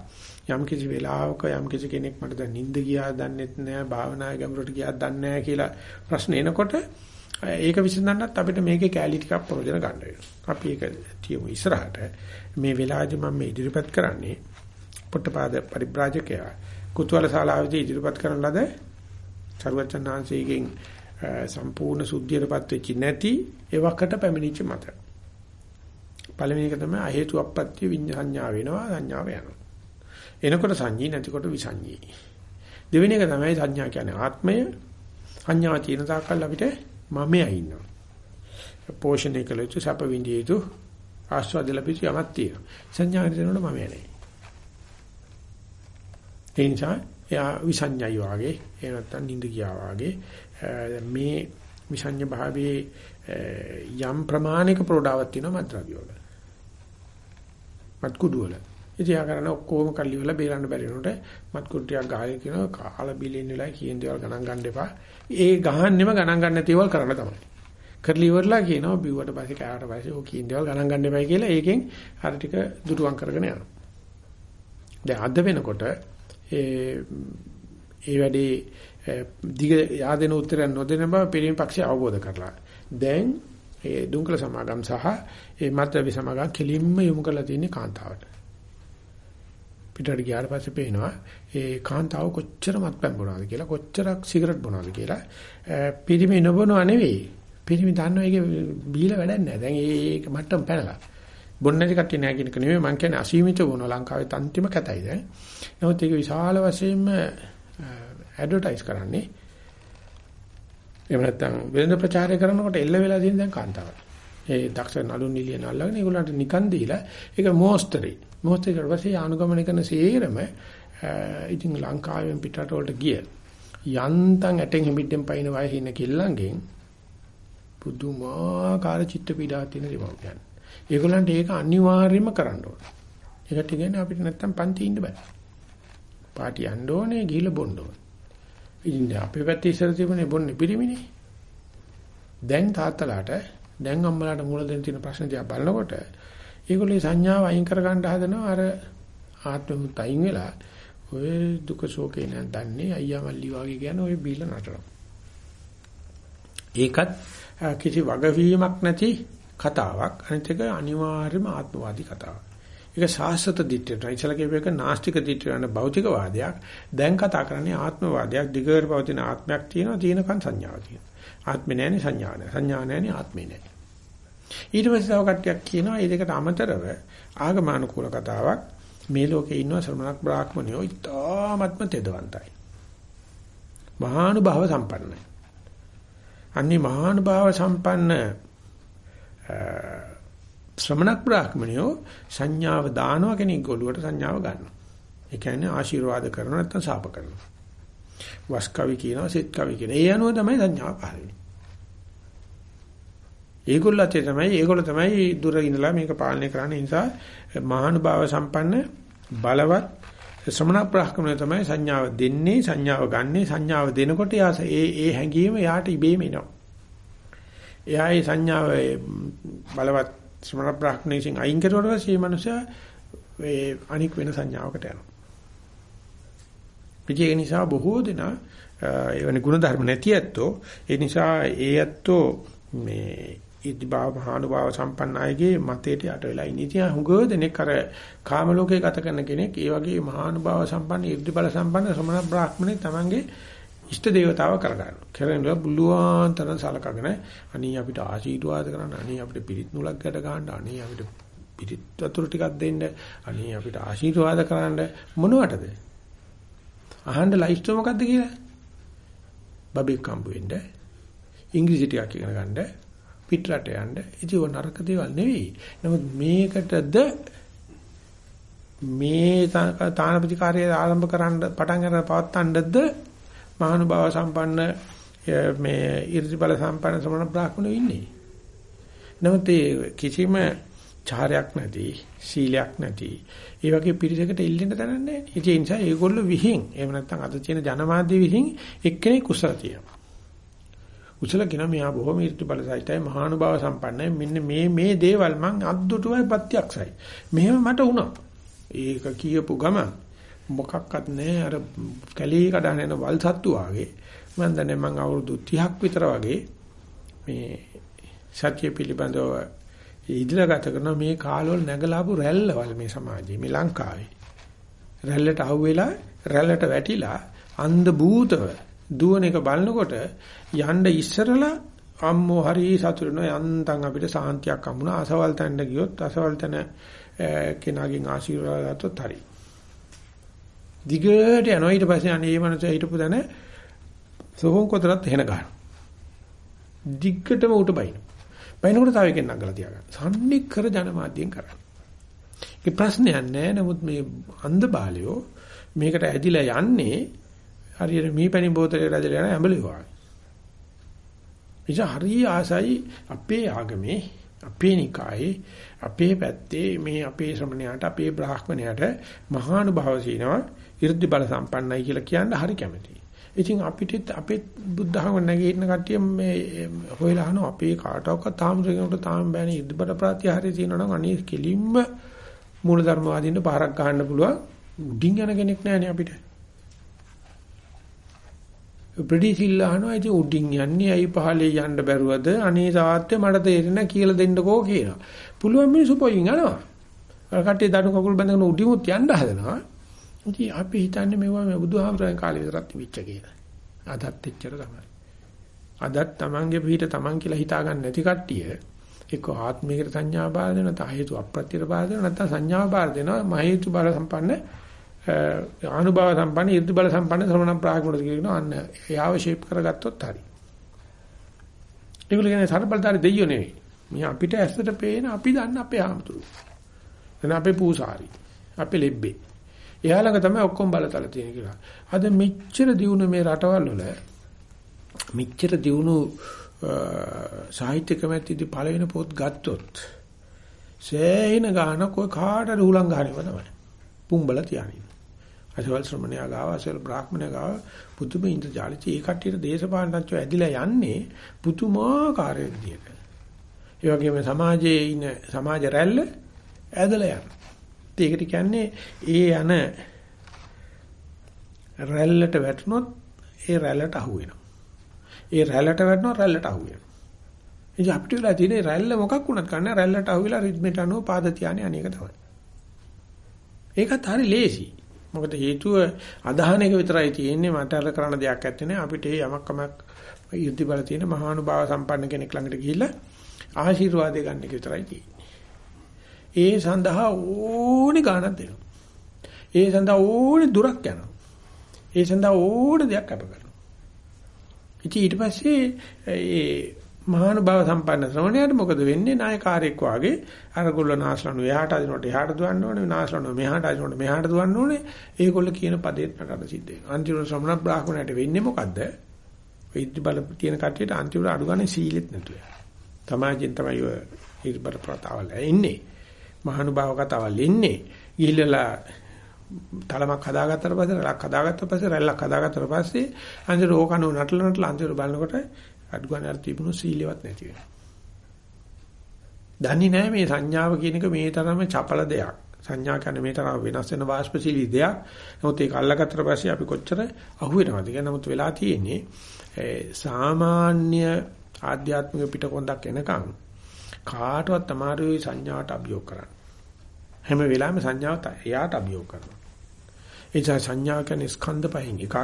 යම් කිසි වෙලාවක යම් කිසි කෙනෙක් මට දැන් නිින්ද ගියා දන්නෙත් නෑ භාවනාවේ ගැඹුරට ගියා දන්නේ නෑ කියලා ප්‍රශ්න එනකොට ඒක විසඳන්නත් අපිට මේකේ කැලී ටිකක් ප්‍රයෝජන ගන්න වෙනවා. අපි ඒක තියමු ඉස්සරහට මේ වෙලාවේදී මම මේ ඉදිරිපත් කරන්නේ පොට්ටපාද පරිබ්‍රාජකයා කුතුහල ශාලාවේදී ඉදිරිපත් කරන ලද චරවචනාංශයෙන් සම්පූර්ණ සුද්ධියටපත් වෙච්ච නැති එවකට පැමිණිච්ච මත. පළවෙනි එක තමයි අහේතු අප්පත්‍ය විඤ්ඤාණ්‍යා වෙනවා සංඥාව යනවා. එනකොට සංජී නැතිකොට විසංජී. දෙවෙනි එක තමයි සංඥා කියන්නේ ආත්මය. සංඥා තියෙන තාක්කල් අපිට මමයා ඉන්නවා. පෝෂණය කළ යුතු සැප විඳිය යුතු ආස්වාද ලැබිච්ච යමක් තියෙනවා. සංඥා නැතිනොට මම යන්නේ. ඒ නිසා එයා විසංඥයි වාගේ එහෙම නැත්නම් නිින්ද ගියා වාගේ මේ විසංඥ භාවයේ යම් ප්‍රමාණික ප්‍රෝඩාවක් තියෙනවා මත්ද්‍රව්‍ය වල. මත්කුඩු වල. ඉතින් ආ කරන ඔක්කොම කල්ලි වල බේරන්න බැරි වුණොට මත්කුඩු ටිකක් ගහලා කියනවා කාලා බිලින් වෙලා කියන දේවල් ගණන් ගන්න එපා. ඒ ගහන්නෙම ගණන් ගන්න නැතිවල් කරන්න තමයි. කරලි ඉවරලා කියනවා බිව්වට පස්සේ කෑවට පස්සේ ඔය කියන දේවල් ගණන් ගන්න එපයි කියලා ඒකෙන් අර ටික දුරුවන් කරගෙන යනවා. දැන් අද වෙනකොට ඒ ඒ වැඩේ දිග yaadෙන උත්තරයක් නොදෙන බව පිරිමි පක්ෂය අවබෝධ කරලා. දැන් ඒ දුංකල සමාගම් සහ ඒ මත්ද්‍රව්‍ය සමාගම් කෙලින්ම යොමු කරලා තියෙන්නේ කාන්තාවට. පිටට ගියාට පස්සේ පේනවා ඒ කාන්තාව කොච්චර මත්පැන් බොනවද කියලා කොච්චරක් සිගරට් බොනවද කියලා පිරිමි නොබොනව නෙවෙයි. පිරිමි දන්නවා ඒකේ බීලා වැඩක් නැහැ. දැන් ඒක මට්ටම පැනලා. බොන්න නැති කට්ටිය නෑ කියන එක නෙමෙයි මම කියන්නේ අසීමිත වුණා ලංකාවේ අන්තිම කැතයි දැන්. නමුත් ඒක විශාල වශයෙන්ම ඇඩ්වර්ටයිස් කරන්නේ. එහෙම නැත්නම් වෙළඳ ප්‍රචාරය කරනකොට එල්ල වෙලා තියෙන දැන් කාන්තාවක්. ඒ දක්ෂ නළු නිලිය නල්ලගෙන ඒගොල්ලන්ට නිකන් දීලා ඒක මොස්තරි. මොස්තරි කරපස්සේ ආනුගමනය කරන සේරම ඉතින් ලංකාවෙන් පිටරට වලට ගිය යන්තම් ඇටෙන් හිමිටෙන් පයින් වයසේ ඉන්න කිල්ලන්ගෙන් පුදුමාකාර චිත්ත පීඩාවක් තියෙන දෙමව්පියන්. ඒගොල්ලන්ට ඒක අනිවාර්යයෙන්ම කරන්න ඕන. ඒකට කියන්නේ අපිට නැත්තම් පන්ති ඉන්න බෑ. පාටි යන්න ඕනේ ගිහිල්ලා බොන්න ඕනේ. ඉතින් අපේ පැත්තේ ඉස්සර තිබුණේ බොන්නේ පිරිමිනේ. දැන් තාත්තලාට දැන් අම්මලාට මුල දෙන්න තියෙන ප්‍රශ්න දිහා බලනකොට ඒගොල්ලෝ සංඥාව අයින් කර ගන්න හදනවා අර ආත්මෙත් අයින් වෙලා ඔය දුක ශෝකේ නෑ දන්නේ අයියා මල්ලි වගේ කියන ඔය බීල නටනවා. ඒකත් කිසි වගවීමක් නැති කතාවක්. අනිත් එක අනිවාර්යම ආත්මවාදී කතාවක්. ඒක සාස්වත දිට්ඨියට. ඉතල කියපේක නාස්තික දිට්ඨියට භෞතිකවාදයක්. දැන් කතා කරන්නේ ආත්මවාදයක්. දිගට පවතින ආත්මයක් තියෙනවා. තියෙනකන් සංඥාවක් තියෙනවා. ආත්මේ නැහැනේ සංඥා නැහැ. සංඥා නැහැනේ ආත්මේ නැහැ. ඊට පස්සේ තව කට්ටියක් කියනවා මේ දෙකට අමතරව ආගමානුකූල කතාවක්. මේ ලෝකේ ඉන්න ශ්‍රමණක් බ්‍රාහ්මණයෝ ඉතාමත්ම තෙදවන්තයි. මහානුභාව සම්පන්නයි. අන්නේ මහානුභාව සම්පන්න ශ්‍රමණක් බ්‍රාහ්මණයෝ සංඥාව දානවා කෙනෙක් ඔළුවට සංඥාව ගන්නවා. ඒ කියන්නේ ආශිර්වාද කරනවා නැත්නම් ශාප කරනවා. වස් කවි කියනවා සෙත් කවි කියනවා. ඒ අනුව තමයි සංඥාව පහළ වෙන්නේ. ඒගොල්ලෝ අතේ තමයි ඒගොල්ලෝ තමයි දුර ඉඳලා මේක පාලනය කරන්න නිසා මහානුභාව සම්පන්න බලවත් ශ්‍රමණ බ්‍රාහ්මණය තමයි සංඥාව දෙන්නේ සංඥාව ගන්නෙ සංඥාව දෙනකොට ඒ ඒ හැඟීම යාට ඉබේම එනවා. එයා ඒ සංඥාව බලවත් ශ්‍රමණ බ්‍රාහ්මණයෙන් අයින් කරුවට පස්සේ මේ මනුස්සයා ඒ අනික් වෙන සංඥාවකට යනවා. ඒ නිසා බොහෝ දෙනා එවැනි ගුණ ධර්ම නැති ඇත්තෝ ඒ නිසා ඒ ඇත්තෝ මේ ඉදිභාව මහානුභාව සම්පන්න අයගේ මතයට යට වෙලා ඉන්නේ. ඉතින් හුඟ දෙනෙක් අර කාම ලෝකේ ගත කරන කෙනෙක් ඒ වගේ මහානුභාව සම්පන්න ඉර්ධි බල සම්පන්න ශ්‍රමණ බ්‍රාහ්මණේ තමන්ගේ ඉෂ්ට දේවතාව කරගන්න. කරගෙන බුලුවන් තරම් සලකගෙන අනී අපිට ආශීර්වාද කරන්න, අනී අපිට පිරිත් නුලක් ගැට ගන්න, අනී අපිට පිරිත් වතුර ටිකක් දෙන්න, අනී අපිට ආශීර්වාද කරන්න මොනවටද? අහන්න ලයිස්ට් මොකද්ද කියලා? බබෙක් හම්බ වෙන්න, ඉංග්‍රීසි ටිකක් ඉගෙන ගන්න, පිටරට යන්න. ඉතින් ඔය නරක දේවල් නෙවෙයි. නමුත් මේකටද මේ තානපති කාර්යය ආරම්භ කරන්න පටන් ගන්න පවත්තන්නද මහානුභාව සම්පන්න මේ 이르දි බල සම්පන්න සමන බ්‍රාහ්මණයෝ ඉන්නේ. නමුත් කිසිම චාරයක් නැති, සීලයක් නැති, ඒ වගේ පිරිසකට ඉල්ලෙන්න තැනක් නැහැ. ඒ නිසා ඒගොල්ලෝ විහිං, එහෙම නැත්නම් අද තියෙන ජනමාධ්‍ය විහිං එක්කෙනෙක් කුසල තියෙනවා. කුසල කියන මෙයා බොහොම ඍතු බලසයිතයි මහානුභාව සම්පන්නයි. මෙන්න මේ මේ දේවල් මං අද්දුටුවයි ප්‍රත්‍යක්ෂයි. මෙහෙම මට වුණා. ඒක කියපු ගමන් මොකක්වත් නැහැ අර කැලේ කඩන යන වල් සත්තු වාගේ මම දන්නේ මම අවුරුදු 30ක් විතර වගේ මේ සත්‍ය පිළිබඳව ඉදිරියට කරන මේ කාලවල නැගලාපු රැල්ලවල මේ සමාජයේ මේ ලංකාවේ රැල්ලට අහුවෙලා රැල්ලට වැටිලා අන්ධ භූතව දුවන එක බලනකොට යන්න ඉස්සරලා අම්මෝ හරි සතුටු වෙනවා යන්තම් අපිට සාන්තියක් හම්බුණා අසවල් තැන්න ගියොත් අසවල් තැන කෙනාගෙන් ආශිර්වාද ගත්තොත් හරි දිගට යනවා ඊට පස්සේ අනේ මේ මනස හිටපු දන සෝහොන් කොතරත් එහෙන ගන්න. දිග්ගටම උට බයින. බයිනකොට තව එකෙන් නගලා තියාගන්න. සම්නික්කර ජනමාධ්‍යෙන් කරන්නේ. ඒ ප්‍රශ්නයක් නෑ නමුත් මේ අන්ධ බාලයෝ මේකට ඇදිලා යන්නේ හරියට මීපැණි බෝතලේ රජලා යන ඇඹලුවා වගේ. එනිසා හරිය ආසයි අපේ ආගමේ අපේ නිකායේ අපේ පැත්තේ මේ අපේ ශ්‍රමණයාට අපේ බ්‍රාහ්මණයාට මහානුභාව සීනවා 이르දි බල සම්පන්නයි කියලා කියන්න හරි කැමතියි. ඉතින් අපිට අපේ බුද්ධහම නැගී ඉන්න කට්ටිය මේ හොයලා අහනවා අපේ කාටවත් තාම කෙනෙකුට තාම බෑනේ ඉර්ධි බල ප්‍රත්‍යහාරය තියෙනවා නම් අනේ කෙලින්ම මූලධර්මවාදීන්ට පාරක් ගහන්න පුළුවන් උඩින් යන කෙනෙක් නැහැනේ අපිට. ප්‍රතිසිල්ල අහනවා ඉතින් උඩින් යන්නේ ඇයි පහලේ යන්න බැරුවද අනේ තාත්තේ මට තේරෙන කියලා දෙන්නකෝ කියනවා. පුළුවන් මිනිස්සු පොයින් යනවා. අර කට්ටිය දඩු කකුල් බැඳගෙන උඩිමුත් යන්න හදනවා. ඉතින් අපි හිතන්නේ මේවා මේ බුදුහාමරයන් කාලේ විතරක් තිබිච්ච කියලා. අදත් එච්චර තමයි. අදත් Tamange පිට Taman කියලා හිතා ගන්න නැති කට්ටිය එක්ක ආත්මිකට සංඥා බාර දෙනවා නැත්නම් හේතු අප්‍රත්‍යර බාර දෙනවා නැත්නම් සංඥා බාර දෙනවා මහ හේතු බල සම්පන්න ආනුභව සම්පන්න ඉර්ධි බල සම්පන්න ශ්‍රමණ ප්‍රාග්මණද කියනවා අන්න එයාව ෂේප් කරගත්තොත් හරි. ඒගොල්ලෝ කියන්නේ සර්බලදාරි දෙයියෝ නෙවෙයි. මේ අපිට ඇස්සට පේන අපි දන්න අපේ ආමතුරු. එන අපේ පූසාරි. අපේ ලෙබ්බේ. එයා ළඟ තමයි ඔක්කොම බලතල තියෙන කියලා. අද මෙච්චර දියුණු මේ රටවල් වල මෙච්චර දියුණු සාහිත්‍ය කැමැත්තේදී පළවෙනි පොත් ගත්තොත් සෑහෙන ගානක් ඔය කාටද උලං ගහනව තමයි. පුම්බල තියානින්. අසවල් ශ්‍රමණයා ගාව අසවල් බ්‍රාහ්මණයා ගාව පුදුම ඉන්ද්‍රජාලිත ඒ කට්ටියට දේශපාලනච්චෝ ඇදිලා යන්නේ පුදුමාකාර විදියට. ඒ වගේම සමාජයේ ඉන්න සමාජ රැල්ල ඇදලා යනවා. ඒකට කියන්නේ ඒ යන රැල්ලට වැටුනොත් ඒ රැල්ලට අහු වෙනවා. ඒ රැල්ලට වැටුනොත් රැල්ලට අහු වෙනවා. ඉතින් අපිට වෙලා තියෙන්නේ රැල්ල මොකක් වුණත් කන්නේ රැල්ලට අහු වෙලා රිද්මෙට අනුව පාද තියානේ අනේක තමයි. ඒකත් හරි ලේසි. මොකද හේතුව අදහන එක විතරයි තියෙන්නේ මට අර කරන්න දෙයක් නැත්තේ නේ අපිට ඒ යමක් කමක් යුද්ධ බල තියෙන මහානුභාව සම්පන්න කෙනෙක් ළඟට ගිහිල්ලා ආශිර්වාදය ගන්න එක විතරයි තියෙන්නේ. ඒ සඳහා ඕනේ ගාණක් දෙනවා. ඒ සඳහා ඕනේ දුරක් යනවා. ඒ සඳහා ඕනේ දෙයක් අප කරනවා. ඉතින් ඊට පස්සේ ඒ මහානුභාව සම්පන්න ශ්‍රමණයාට මොකද වෙන්නේ? නායකාරයෙක් වාගේ අරගොල්ල නාස්ලනු එහාට අදිනකොට එහාට දුවන්න ඕනේ, නාස්ලනු මෙහාට අදිනකොට මෙහාට දුවන්න ඕනේ. ඒගොල්ල කියන පදේත් නටන සිද්ධ වෙනවා. අන්තිම ශ්‍රමණ බ්‍රාහ්මණයට වෙන්නේ මොකද්ද? විද්‍ය බල තියෙන කට්ටියට අන්තිමට අඩු ගන්න සීලෙත් නැතුව. සමාජයෙන් තමයි ඔය ඉර් බල ප්‍රතාවල ඉන්නේ. මහානුභාව කතාවල් ඉන්නේ. ගිහිල්ලා තලමක් හදාගත්තට පස්සේ රැල්ලක් හදාගත්තට පස්සේ රැල්ලක් හදාගත්තට පස්සේ අන්තිම රෝකණු නටල නටල අන්තිමට බලනකොට අඩු ගන්න අර තිබුණු සීලෙවත් නැති වෙනවා. දන්නේ නැහැ මේ සංඥාව කියන එක මේ තරම චපල දෙයක්. සංඥා කියන්නේ මේ තරම් වෙනස් වෙන වාස්පශීලී දෙයක්. නමුත් ඒක අල්ලගත්තට පස්සේ අපි කොච්චර අහුවෙනවද කියලා නමුත් වෙලා තියෙන්නේ සාමාන්‍ය ආධ්‍යාත්මික පිටකොන්දක් එනකන් කාටවත් අමාරුයි සංඥාවට අභියෝග කරන්න. හැම වෙලාවෙම සංඥාව එයාට අභියෝග කරනවා. ඒ නිසා සංඥා කියන්නේ ස්කන්ධ පහෙන් එකක්.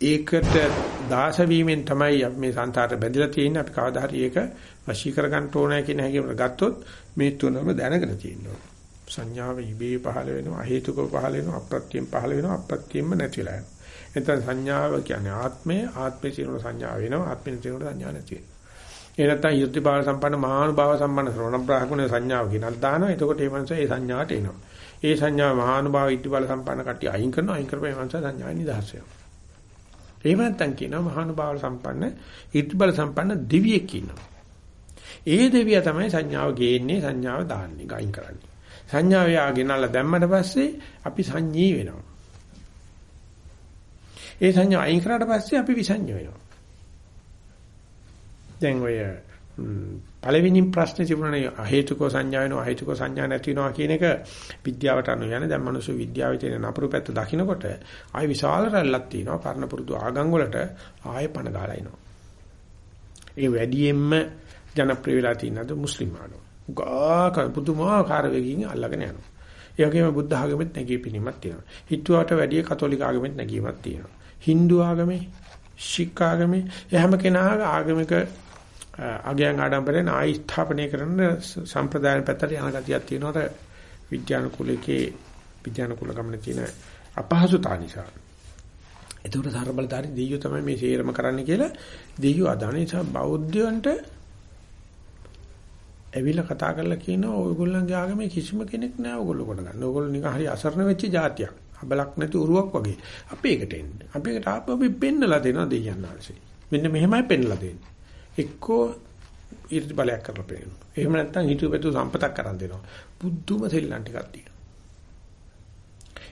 ඒකට දාස වීමෙන් තමයි අපි මේ සංසාරට බැඳලා තියෙන්නේ. අපි කවදා හරි ඒක වශී කර ගන්න ඕනෑ කියන හැඟීමකට ගත්තොත් මේ තුනම දැනගෙන තියෙනවා. සංඥාව ඉබේ පහළ වෙනවා, අහේතුකව පහළ වෙනවා, අප්‍රත්‍යයෙන් පහළ වෙනවා, අප්‍රත්‍යයෙන්ම නැති වෙලා යනවා. එතන සංඥාව කියන්නේ ආත්මය, ආත්මයේ තියෙන සංඥාව වෙනවා, ආත්මයේ තියෙන සංඥා නැති වෙනවා. ඒ නැත්තම් යුද්ධ බාල සම්පන්න මහානුභාව සම්පන්න ශ්‍රවණ බ්‍රාහ්මණ සංඥාව ගෙනත් දානවා. එතකොට ඒ මනස ඒ සංඥාට එනවා. ඒ සංඥාව මහානුභාව ඉද්ධ බාල සම්පන්න කට්ටිය අයින් කරනවා. අයින් කරපුවා ඒ මනස සංඥාවේ නිදහස් වෙනවා. එහෙම නැත්තම් කියනවා මහානුභාව සම්පන්න ඉද්ධ බල සම්පන්න දිවියෙක් ඉන්නවා. ඒ දෙවියා තමයි සංඥාව ගේන්නේ සංඥාව දාන්නේ ගයින් කරන්නේ. සංඥාව යාගෙනල්ලා දැම්මට පස්සේ අපි සංඤී වෙනවා. ඒ සංඥා අයින් කරාට පස්සේ අපි විසඤ්ඤ වෙනවා. දැන් ඔය පළවෙනි ප්‍රශ්නේ තිබුණනේ අහේතුකෝ සංඥා වෙනවා අහේතුකෝ සංඥා නැති වෙනවා කියන එක විද්‍යාවට අනුව යන දැන් මිනිස්සු විද්‍යාවේ තියෙන නපුරු පැත්ත දකිනකොට ආයි විශාල රැල්ලක් තියෙනවා පරණ පුරුදු ආගම් වලට ආයෙ පණ ගාලා එනවා. ඒ වැඩියෙන්ම ජනප්‍රිය වෙලා තියෙනද මුස්ලිම් ආගම. ගාක පුදුමාකාර වෙකින් අල්ලගෙන යනවා. ඒ වගේම බුද්ධ ආගමෙත් නැගී පිනීමක් තියෙනවා. හිතුවට වැඩිය කතෝලික ආගමෙත් නැගීමක් තියෙනවා. Hindu ආගමේ, ශික් ආගමේ හැම කෙනාගේ ආගමික අගයන් ආඩම්බරෙන් ආයි ස්ථාපනය කරන සම්ප්‍රදාන පැත්තට යන ගතියක් තියෙනවා විද්‍යානුකූලකේ විද්‍යානුකූල ගමන තියෙන අපහසුතාව නිසා. ඒකට සර්බලදාරි දෙයියෝ තමයි මේ සේරම කරන්න කියලා දෙයියෝ අදාන නිසා බෞද්ධයන්ට ඇවිල්ලා කතා කරලා කියනවා ඔයගොල්ලන්ගේ ආගමේ කිසිම කෙනෙක් නෑ ඔයගොල්ලෝ කොට ගන්න. ඔයගොල්ලෝ නිකන් හරි අසරණ වෙච්ච જાතියක්. අබලක් නැති උරුවක් වගේ. අපි එකට එන්න. අපි එකට ආපහු අපි පෙන්නලා දෙනවා දෙයයන් ආශේ. මෙන්න මෙහෙමයි පෙන්නලා දෙන්නේ. එක්කෝ ඊර්ති බලයක් කරලා පෙන්නනවා. එහෙම නැත්නම් හිතුවපෙතු සම්පතක් කරන් දෙනවා. බුද්ධුම සෙල්ලම් ටිකක් තියෙනවා.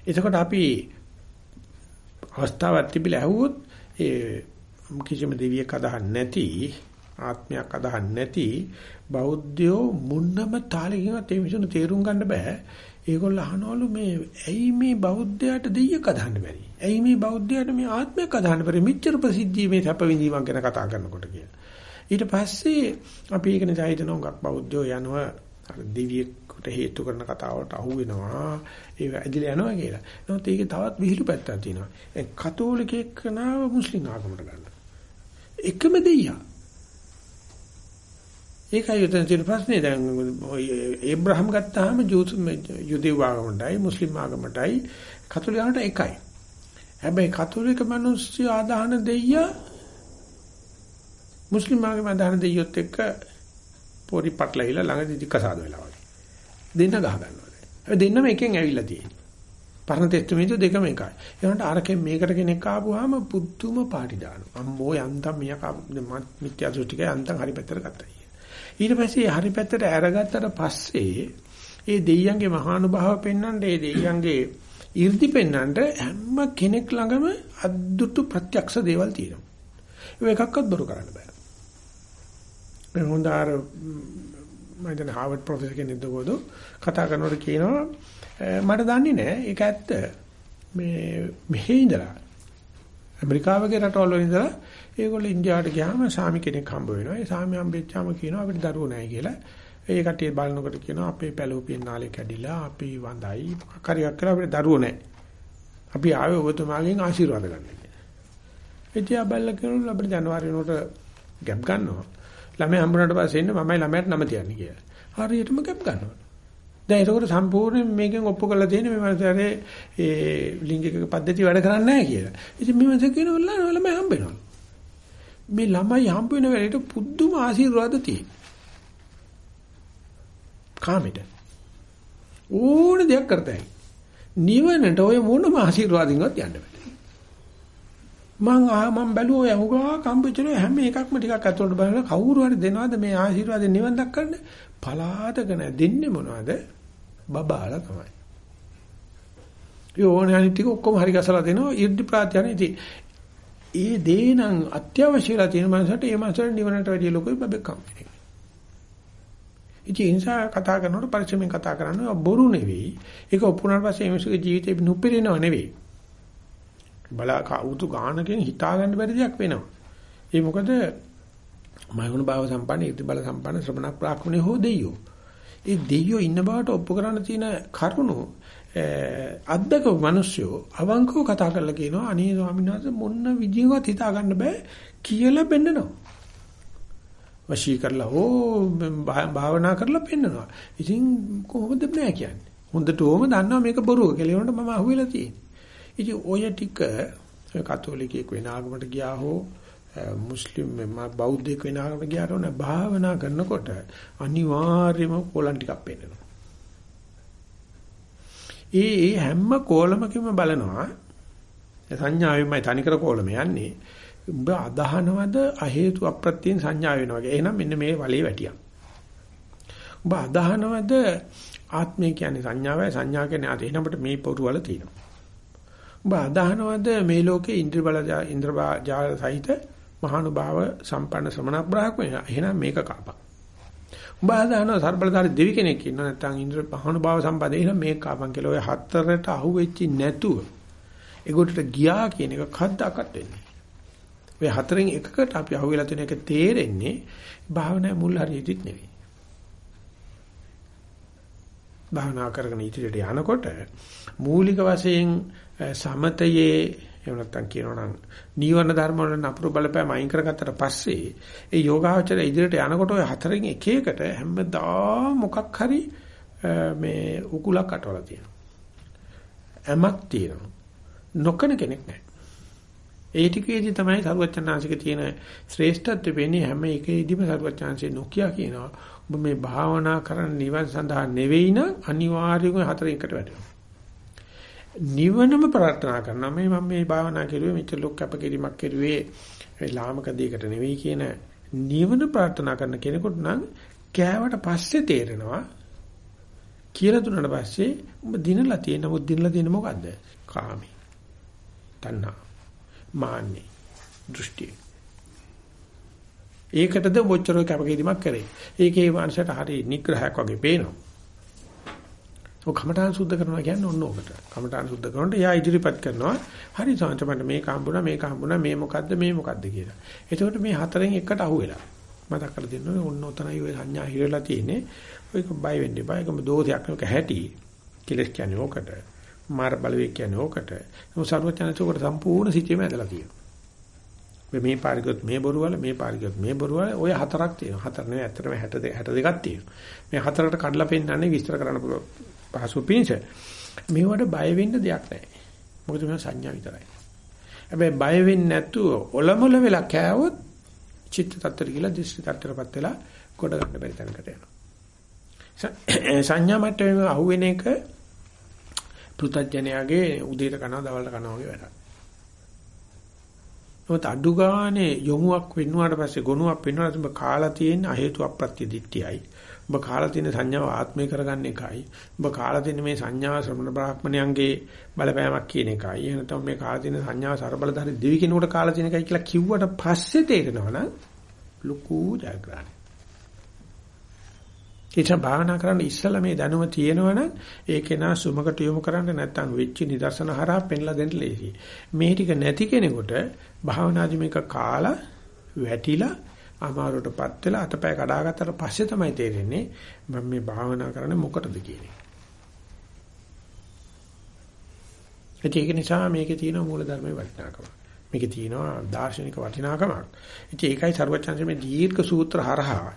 එතකොට අපි අවස්ථාවක් තිබිලා ඇහුවොත් ඒ කිසිම දෙවියෙක් අදහන්නේ නැති ආත්මයක් අදහන්නේ නැති බෞද්ධයෝ මුන්නම තාලෙකින්වත් ඒ මිනිසුන් තේරුම් ගන්න බෑ. ඒගොල්ලෝ අහනවලු මේ ඇයි මේ බෞද්ධයාට දෙයියක් අදහන්න බැරි? ඇයි මේ බෞද්ධයාට මේ ආත්මයක් අදහන්න බැරි? මෙච්චර ප්‍රසිද්ධිය මේ සැප විඳීමක් ගැන කතා කරනකොට කියලා. ඊට පස්සේ අපි ඒක නිසා හිතනවා ගක් බෞද්ධයෝ යනවා අර දෙවියෙකුට හේතු කරන කතාවට අහු වෙනවා ඒ ඇදිලා යනවා කියලා. නමුත් ඒකේ තවත් විහිළු පැත්තක් තියෙනවා. ඒ කතෝලිකෙක් කනාව මුස්ලිම් ආගමකට ගන්න. එකම දෙයියා. ඒකයි උතන තියෙන ප්‍රශ්නේ දැන් ඒබ්‍රහම් ගත්තාම යුදෙව් ආගමටයි මුස්ලිම් ආගමටයි කතෝලිකයන්ට එකයි. හැබැයි කතෝලික මිනිස්සු ආදාහන දෙයියා මුස්ලිම් ආගම අදහන දෙයියොත් එක්ක පොරි පටලවිලා ළඟදී කසාද වෙලා වගේ. දෙන්න ගහ ගන්නවා. ඒ දෙන්නම එකෙන් ඇවිල්ලා තියෙන්නේ. පරණ තෙස්තමේන්තු දෙකම එකයි. ඒකට අරකින් මේකට කෙනෙක් ආපුවාම පුදුම පාටි දානවා. අම්මෝ යන්තම් මියක් මිත්‍යා දෘෂ්ටිකයි යන්තම් හරි පැත්තට ගත්තා. ඊට පස්සේ හරි පැත්තට අරගත්තට පස්සේ ඒ දෙයියන්ගේ මහානුභාව පෙන්වන්න ඒ දෙයියන්ගේ 이르දි පෙන්වන්න හැම කෙනෙක් ළඟම අද්දුටු ප්‍රත්‍යක්ෂ දේවල් තියෙනවා. ඒ එකක්වත් බොරු කරන්න බෑ. මේ හොඳ අර මම දැන් හාවර්ඩ් ප්‍රොෆෙසර් කෙනෙක් දකෝද කතා කරනකොට කියනවා මට දන්නේ නැහැ ඒක ඇත්ත. මේ මෙහි ඉඳලා ඇමරිකාවගේ රටවල ඉඳලා ඒගොල්ලෝ ඉන්දියාවට ගියාම සාමි කෙනෙක් හම්බ වෙනවා. ඒ සාමි හම්බෙච්චාම කියනවා අපිට දරුවෝ නැහැ කියලා. ඒ කට්ටිය බලනකොට කියනවා අපේ පැලෝපියන් නාලේ කැඩිලා අපි වඳයි මොකක්hariයක් කරලා අපිට දරුවෝ නැහැ අපි ආවේ ඔබතුමාගෙන් ආශිර්වාද ගන්න. ඉතින් ආබල්ලා කියනවා අපිට ජනවාරි වෙනකොට ගැප් ගන්නවා. ළමයා හම්බුනාට පස්සේ ඉන්න මමයි ළමයාට නම තියන්නේ කියලා. හරියටම කැප් ගන්නවා. දැන් ඒකෝට සම්පූර්ණයෙන් මේකෙන් ඔප්පු කරලා තියෙන මේ මාසාරේ ඒ ලිංගික පද්ධතිය වැඩ කරන්නේ නැහැ කියලා. ඉතින් මේ මාසෙ කියනවා ළමයි හම්බ වෙනවා. මේ ළමයි හම්බ වෙන වෙලේට පුදුම ආශිර්වාද තියෙනවා. කාමෙට. ඕන දෙයක් කරතයි. නිවනට ඔය මොනම ආශිර්වාදින්වත් යන්න බෑ. මං ආ මං බැලුවා යහුගා කම්පිචල හැම එකක්ම ටිකක් අතට බලලා කවුරු හරි දෙනවද මේ ආශිර්වාද නිවන් දක්කන්න පලාතක නැ දෙන්නේ මොනවද බබාලා තමයි. ඒ ඕනේ අනිත් ටික ඔක්කොම හරි ගසලා දෙනවා 이르දි ප්‍රාත්‍යන ඉතින් ඒ දේ නම් අත්‍යවශ්‍යලා තියෙන මනසට ඒ මනසට නිවනට වැඩිය ලොකුයි බබෙක් කම්පිනේ. ඉතින් ඒ නිසා කතා කරනකොට පරිස්සමෙන් කතා කරන්නේ බොරු නෙවෙයි. ඒක ඔප්පුනාට පස්සේ මේ මිනිස්සුගේ ජීවිතේ නුපිරිනව නෙවෙයි. බලා කවුතු ගානකින් හිතා ගන්න බැරි දෙයක් වෙනවා. ඒ මොකද මයුණ භාව සම්පන්න ඉති බල සම්පන්න ශ්‍රමණ ප්‍රාක්‍මනේ හෝ දෙයියෝ. ඒ දෙයියෝ ඉන්න බවට ඔප්පු කරන්න තියෙන කරුණු අද්දක මිනිස්සු අවංකව කතා කරලා කියනවා අනේ ස්වාමීන් වහන්සේ මොන්න විදිහවත් හිතා ගන්න බෑ කියලා පෙන්නනවා. වශී කරලා හෝ භාවනා කරලා පෙන්නනවා. ඉතින් කොහොමද නෑ කියන්නේ. හොඳට ඕම දන්නවා මේක බොරුව කියලා. ඒකට මම අහුවෙලා තියෙන්නේ. ඉතින් ඔය ටික කතෝලිකයෙක් වෙන ආගමකට ගියා හෝ මුස්ලිම් බෞද්ධයෙක් වෙන ආගමකට ගියාට ඕන භාවනා කරනකොට අනිවාර්යයෙන්ම කොලන් ටිකක් පෙන්නනවා. ඒ ඒ හැම කෝලමකම බලනවා සංඥාවෙන්මයි තනිකර කෝලම යන්නේ. උඹ අදහනවද අ හේතු අප්‍රත්‍යයෙන් සංඥා වෙනවා වගේ. එහෙනම් මෙන්න මේ වලේ වැටියක්. උඹ අදහනවද ආත්මය කියන්නේ සංඥාවයි සංඥා කියන්නේ ආදී. එහෙනම් අපිට මේ පොරු වල තියෙනවා. උඹ අදහනවද මේ ලෝකේ ඉන්ද්‍ර බල ඉන්ද්‍ර ජාල සහිත මහානුභාව සම්පන්න ශ්‍රමණ බ්‍රාහ්මණය. එහෙනම් මේක කාපක්. උඹ අදහනවා සර්බලධාරී දෙවි කෙනෙක් ඉන්නවා නැත්නම් ඉන්ද්‍ර මහානුභාව සම්පන්න. එහෙනම් මේක කාපන් කියලා ඔය හතරට අහුවෙච්චි නැතුව ඒකට ගියා කියන එක කද්දාකත් වෙන්නේ. ඔය හතරෙන් එකකට අපි අහුවෙලා තියෙන එක තේරෙන්නේ භාවනා මුල් හරියටිත් නෙවෙයි. භාවනා කරගෙන ඉදිරියට යනකොට මූලික වශයෙන් සමතයේ එහෙම නැත්නම් කියනවනම් නීවරණ ධර්ම වල නපුරු බලපෑම අයින් කරගත්තට පස්සේ ඒ යෝගාචරය ඉදිරියට යනකොට ඔය හතරෙන් එක එකට හැමදාම මොකක් හරි මේ උකුලක් අටවලා තියෙනවා. එමක් තියෙනවා. නොකන කෙනෙක් නැහැ. ඒ ටිකේදී තමයි සරුවචනාංශික තියෙන ශ්‍රේෂ්ඨත්වය වෙන්නේ හැම එකේදීම සරුවචනාංශේ නොකිය කියනවා. ඔබ මේ භාවනා කරන නිවන් සඳහා නෙවෙයි නම් අනිවාර්යයෙන්ම හතරෙන් එකට වැටෙනවා. නිවනම ප්‍රාර්ථනා කරනවා මේ මම මේ භාවනා කරුවේ මෙච්චර ලොක් කැපකිරීමක් කරුවේ ඒ ලාමක දෙයකට නෙවෙයි කියන නිවන ප්‍රාර්ථනා කරන කෙනෙකුට නම් කෑවට පස්සේ තේරෙනවා කියලා දුන්නාට පස්සේ ඔබ දිනලා තියෙන මොකද දිනලා තියෙන මොකද්ද? කාමී. තණ්හා. මාන්නේ. දෘෂ්ටි. ඒකටද මොච්චර කැපකිරීමක් කරේ. ඒකේ වංශයට හරි නිග්‍රහයක් වගේ පේනවා. ඔය කමඨාන් සුද්ධ කරනවා කියන්නේ ඔන්න ඔකට. කමඨාන් සුද්ධ කරනකොට එයා ඉදිරිපත් කරනවා. හරි සාන්තමන්ට මේක හම්බුණා මේක හම්බුණා මේ මොකද්ද මේ මොකද්ද කියලා. එතකොට මේ හතරෙන් එකට අහුවෙලා. මතක් කරලා දෙන්න ඕනේ ඔන්න ඔතනයි ඔය සංඥා හිරලා තියෙන්නේ. ඔයක බය වෙන්න එපා. ඒකම දෝෂයක් නෙවෙයි හැටි. කෙලස් කියන්නේ ඕකට. මාර බලවේග කියන්නේ ඕකට. නමුත් සර්වඥාන්සෝකට සම්පූර්ණ සිටීම ඇදලා තියෙනවා. මේ පාරිගොත් මේ බොරුවල මේ පාරිගොත් මේ බොරුවල ඔය හතරක් තියෙනවා. හතර නෙවෙයි ඇත්තටම 62 62ක් තියෙනවා. මේ හතරකට කඩලා පෙන්නන්නේ විස්තර කරන්න පුළුවන්. පහසු පිංස. මේවට බය වෙන්න දෙයක් නැහැ. මොකද මේ සංඥා විතරයි. හැබැයි බය වෙන්නේ නැතුව ඔලමුල වෙලා කෑවොත් චිත්ත tattර කියලා දෘෂ්ටි tattරපත් වෙලා කොට ගන්න බැරි තැනකට යනවා. සංඥා මට්ටමේ අහුවෙන එක පෘථජ්ජනයාගේ උදේට කනවා දවල්ට කනවා වගේ වැඩක්. මොකද අඩු ගානේ යොමුවක් වෙන්නුවාට පස්සේ ගොනුවක් වෙන්නුවාට ඔබ කාලා තියෙන හේතු අප්‍රත්‍ය දිට්ඨියයි. ඔබ කාලා තියෙන සංඥාව ආත්මය කරගන්න එකයි. ඔබ කාලා තියෙන මේ සංඥාව ශ්‍රමණ බ්‍රාහ්මණයන්ගේ බලපෑමක් කියන එකයි. එහෙනම් තමයි මේ කාලා තියෙන සංඥාව ਸਰබලධාරී දිවි කෙනෙකුට කාලා තියෙන එකයි කියලා කිව්වට පස්සේ තේරෙනවා ලুকু ජයග්‍රහණය. ඒක භාවනා කරන්න ඉස්සලා මේ දැනුම තියෙනවනම් ඒක නා සුමකට යොමු කරන්න නැත්නම් වෙච්ච නිදර්ශන හරහා පෙන්ලා දෙන්න ලේසියි. මේ ටික නැති කෙනෙකුට භාවනාදි මේක කාලා වැටිලා අමාරුවටපත් වෙලා අතපය කඩාගත්තට පස්සේ තමයි තේරෙන්නේ මම මේ භාවනා කරන්නේ මොකටද කියන්නේ. ඒක නිසා මේකේ තියෙන මූලධර්මයේ වටිනාකම. මේකේ තියෙනවා දාර්ශනික වටිනාකමක්. ඉතින් ඒකයි සර්වචන්සේ මේ දීර්ඝ සූත්‍ර හරහා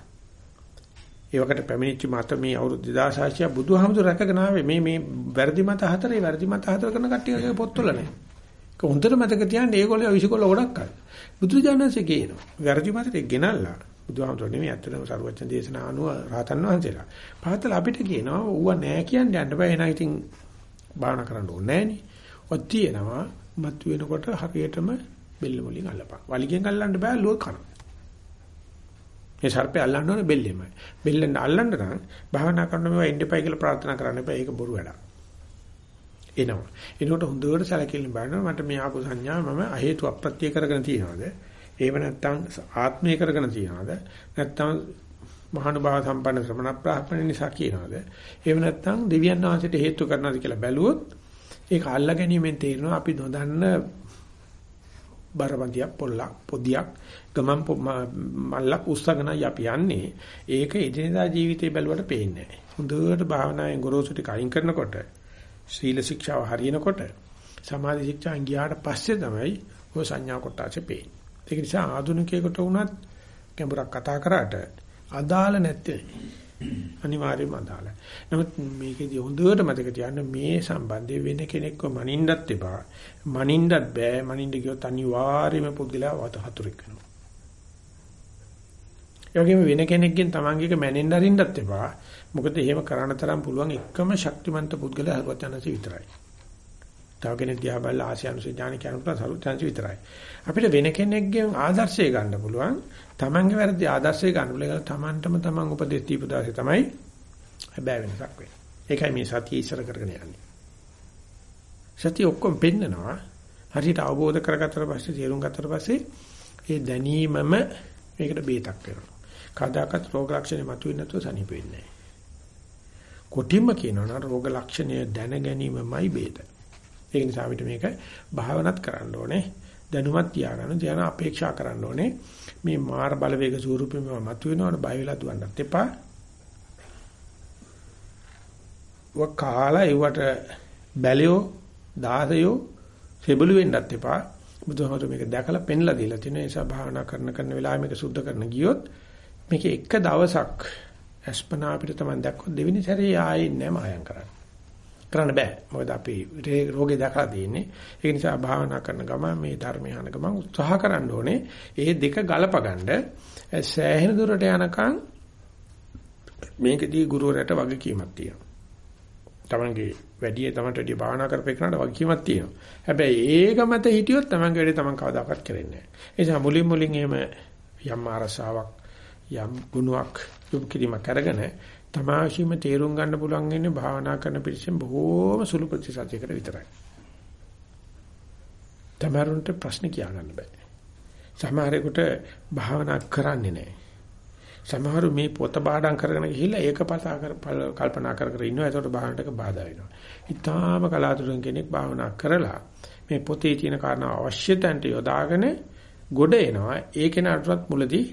ඒවකට පැමිණිච්ච මත මේ අවුරුදු 2600 බුදුහාමුදුර රැකගෙන ආවේ මේ මේ වැරදි මත හතරේ වැරදි මත හතර කරන කට්ටියගේ පොත්වල නැහැ. ඒක හොඳට මතක තියාගන්න ඒගොල්ලෝ විසිකොල්ල ගොඩක් අය. බුදුජානන්සේ කියනවා වැරදි මතට ගෙනල්ලා බුදුහාමුදුර නෙමෙයි ඇත්තටම සරුවචන දේශනා අනුව රහතන් වහන්සේලා. පහතල අපිට කියනවා ඌව නෑ කියන්නේ යන්න බෑ එනා ඉතින් බාහනා කරන්න ඕනේ නෑනේ. ඔය තියෙනවා මත් වෙනකොට හරියටම බෙල්ල වලින් අල්ලපන්. වලිගෙන් අල්ලන්න බෑ ලුව කන. මේ සර්පය අල්ලන්න ඕනේ බෙල්ලෙමයි. බෙල්ලෙන් අල්ලන්න නම් භාවනා කරන මේවා ඉන්නපයි කියලා ප්‍රාර්ථනා කරන්න එපා. ඒක බොරු වැඩක්. එනවා. එනකොට හොඳට සැලකිලිම බලනවා මට මේ ආපු සංඥා මම අහේතු අප්‍රත්‍ය කරගෙන තියනවාද? ඒව නැත්තම් ආත්මය කරගෙන තියනවාද? නැත්තම් මහානුභාව සම්පන්න ශ්‍රමණ ප්‍රාප්තන නිසා කියනවාද? එහෙම නැත්තම් දෙවියන් වහන්සේට හේතු කරනවාද කියලා බැලුවොත් ඒක අල්ලා ගැනීමෙන් තේරෙනවා අපි නොදන්න බරපන්තියක් පොල්ලක් පොදියක් ගමන් මල්ලක් උස්සගෙන යපි යන්නේ ඒක එදිනදා ජීවිතේ බැලුවට පේන්නේ නැහැ. හොඳට භාවනාවෙන් ගොරෝසු ටික අයින් කරනකොට සීල ශික්ෂාව හරියනකොට සමාධි ශික්ෂාන් ගියාට පස්සේ තමයි ඔය සංඥා කොටස පේන්නේ. ඒක නිසා ආධුනිකයෙකුට වුණත් ගැඹුරක් කතා කරාට අදාළ නැත්තේ අනිවාර්යයෙන්ම අදාළයි. නමුත් මේකේදී හොඳට මතක තියාගන්න මේ සම්බන්ධය වෙන කෙනෙක්ව මනින්නත් එපා. මනින්නත් බෑ. මනින්න ගියොත් අනිවාර්යයෙන්ම පුද්ගලයා වත හතුරෙක් වෙනවා. යෝගෙම වෙන කෙනෙක්ගෙන් තමන්ගේක මැනෙන්න අරින්නත් එපා. මොකද එහෙම කරන්න තරම් පුළුවන් එකම ශක්තිමන්ත පුද්ගලයා හරුවත් යනසි විතරයි. තව කෙනෙක් දිහා බලලා ආසියානුසේ ඥාන කියනකොට සරුවචන්සි විතරයි. අපිට වෙන කෙනෙක්ගෙන් ආදර්ශය ගන්න පුළුවන්. Tamange වැරදි ආදර්ශය ගන්න පුළුවන්. Tamanටම Taman උපදෙස් දීපු දාසේ තමයි හැබැයි වෙනසක් වෙන්නේ. ඒකයි මේ සතිය ඉස්සර කරගෙන යන්නේ. සතිය ඔක්කොම පෙන්නනවා. හරියට අවබෝධ කරගත්තට පස්සේ තේරුම් ගත්තට පස්සේ ඒ දැනීමම මේකට බේතක් වෙනවා. කදාකත් රෝග ලක්ෂණ මතුවෙන්නේ නැතුව සනීප වෙන්නේ නැහැ. කොටිම්ම කියනවා නම් රෝග ලක්ෂණය දැන ගැනීමමයි බේත. ඒ නිසා අපිට මේක භාවනත් කරන්න ඕනේ. දැනුමත් තියාගන්න තියන අපේක්ෂා කරන්න ඕනේ. මේ මාර බලවේග ස්වරූපෙම මතුවෙනවට බය වෙලා දුවන්නත් එපා. වකාලා ඒවට බැලියෝ දාසයෝ සෙබළු වෙන්නත් එපා. බුදුහාමර මේක දැකලා පෙන්ලා දීලා තියෙන නිසා භාවනා කරන කරන වෙලාවෙ මේක සුද්ධ කරන ගියොත් මේක එක දවසක් අස්පනා අපිට තමයි දැක්කොත් දෙවෙනි සැරේ ආයේ නෑ මායම් කරන්න. කරන්න බෑ. මොකද අපි රෝගේ දැකලා තියෙන්නේ. ඒ නිසා භාවනා කරන ගමන් මේ ධර්මය අහන ගමන් උත්සාහ කරන්න ඕනේ. ඒ දෙක ගලපගන්න සෑහෙන දුරට යනකම් මේකදී ගුරුවරයාට වගකීමක් තියෙනවා. තමන්ගේ වැඩි තමන්ට වැඩි භාවනා කරපේකනට වගකීමක් තියෙනවා. හැබැයි ඒක මත හිටියොත් තමන්ගේ වැඩි තමන් කවදාකවත් කරන්නේ නැහැ. ඒ නිසා මුලින් මුලින් එහෙම යම් අරසාවක් යම් ගුණයක් යොමු කිරීමක් අරගෙන තමාශීම තේරුම් ගන්න පුළුවන් වෙන්නේ භාවනා කරන පිරිසෙන් බොහෝම සුළු ප්‍රතිශතයකට විතරයි. තමරුන්ට ප්‍රශ්න කියාගන්න බෑ. සමහරෙකුට භාවනා කරන්නේ නැහැ. සමහරු මේ පොත බාඩම් කරගෙන ගිහිල්ලා ඒක පතා කර කල්පනා කර කර ඉන්නවා. ඒකට භාවනටක බාධා වෙනවා. ඊටාම කලාතුරකින් කෙනෙක් භාවනා කරලා මේ පොතේ තියෙන කාරණා අවශ්‍ය තැනට යොදාගෙන ගොඩ එනවා. ඒ කෙනාටවත් මුලදී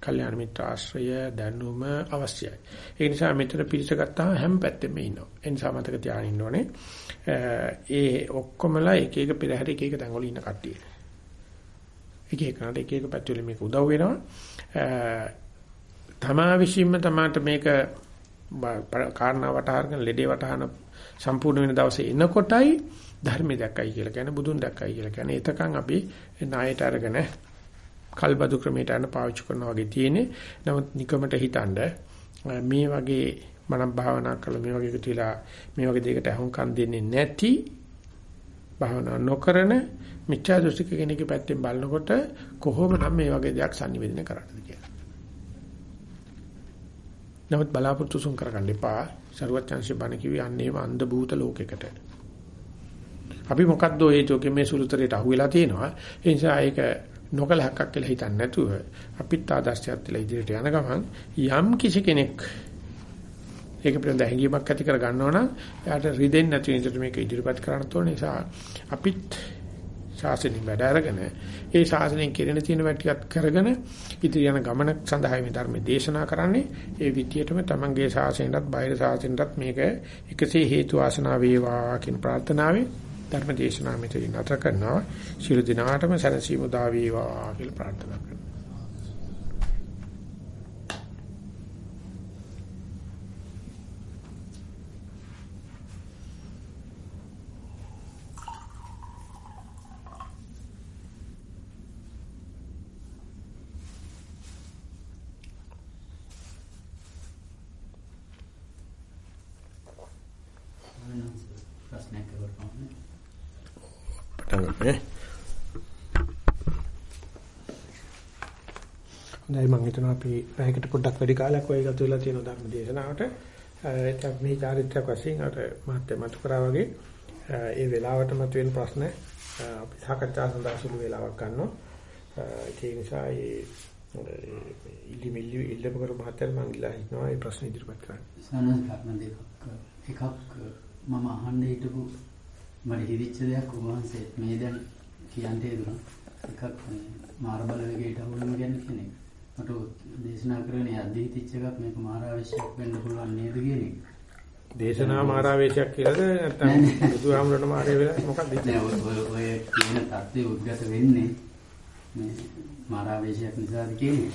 කල්යාණ මිත්‍ර ආශ්‍රය දැනුම අවශ්‍යයි. ඒ නිසා මෙතන පිළිස ගත්තාම හැම පැත්තෙම ඉන්නවා. ඒ නිසා මතක තියාගන්න ඉන්න ඕනේ. ඒ ඔක්කොමලා එක එක පෙරහැර එක එක තැන්වල ඉන්න කට්ටිය. එක එක නට එක එක පැතිවල මේක උදව් වෙනවා. තමා විශ්ීම තමාට මේක කාරණා වටහාගෙන ලෙඩේ වටහාන සම්පූර්ණ වෙන දවසේ එනකොටයි ධර්මය දැක්කයි කියලා කියන්නේ බුදුන් දැක්කයි කියලා කියන්නේ. එතකන් අපි ණයට අරගෙන කල්බදු ක්‍රමයට යන පාවිච්චි කරනවා වගේ තියෙන්නේ. නමුත් නිකමට හිතනද මේ වගේ මනම් භාවනා කළා මේ වගේ කිතිලා මේ වගේ දෙයකට අහුම්කම් දෙන්නේ නැති භාවනා නොකරන මිත්‍යා දෘෂ්ටික කෙනෙක්ගේ පැත්තෙන් බලනකොට කොහොමනම් මේ වගේ දෙයක් sannivedana කරන්නද කියලා. නමුත් බලාපොරොත්තු සුන් කරගන්න එපා. ਸਰුවචන්සි බණ කිව්වේ අන්නේම අන්ධ භූත ලෝකයකට. අපි මොකද්ද හේතුවකින් මේ සුළුතරයට අහුවෙලා තියෙනවා. ඒ නිසා ඒක නොකල හැක්කක් කියලා හිතන්නේ නැතුව අපිත් ආදර්ශයක් තියලා ඉදිරියට යන ගමන් යම් කිසි කෙනෙක් ඒක පිළිබඳ හැඟීමක් ඇති කර ගන්නවා නම් එයාට රිදෙන්නේ නැති විදිහට මේක ඉදිරිපත් කරන්න තෝරන නිසා අපිත් ශාසනික වැඩ අරගෙන ඒ ශාසනයෙන් කෙරෙන තියෙන වැඩ ටිකක් කරගෙන ඉදිරි යන ගමන සඳහා මේ ධර්ම දේශනා කරන්නේ. ඒ විදියටම තමන්ගේ ශාසනයටත් බාහිර ශාසනයටත් මේක එකසේ හේතු ආසනාව වේවා කියන ප්‍රාර්ථනාවෙන් ධර්ම දේශනාව මෙතන නතර කරනවා. ශිරු දිනාටම සැනසීම උදා වේවා කියලා ප්‍රාර්ථනා කරනවා. ඈ. හොඳයි මම හිතනවා අපි පැයකට පොඩ්ඩක් වැඩි කාලයක් ඔය ගත වෙලා තියෙන ධර්ම දේශනාවට ඒ මේ චාරිත්‍රාක් වශයෙන් අර මහත්ය මතු කරා වගේ ඒ වෙලාවට මතුවෙන ප්‍රශ්න අපි සාකච්ඡා සඳහා සුළු වෙලාවක් ගන්නවා. ඒ නිසා ඒ ඉලිමිලි ඉල්ලම කරු මහත්යන් මම ඉල්ලා හිටනවා මේ ප්‍රශ්න ඉදිරිපත් කරන්න. සනස් කර්ම දෙකක් එකක් මම අහන්න හිටපු මට හිරිච්ච දෙයක් වහන්සේ මේ දැන් කියන්තේ දුනා එකක් මාර බලවේගයට අහුවෙම ගැන කියන එක. මට දේශනා කරන්නේ අධිහිතිච්ච එකක් මේක මාරාවශ්‍යයක් වෙන්න පුළුවන් නේද කියන එක. දේශනා මාරාවේශයක් කියලාද නැත්නම් බුදුහාමුදුරණ මාරේ වෙලා මොකක්ද නෑ ඔය ඔය කියන தත්ත්වය උද්ගත වෙන්නේ මේ මාරාවේශයක් නිසාද කියන්නේ.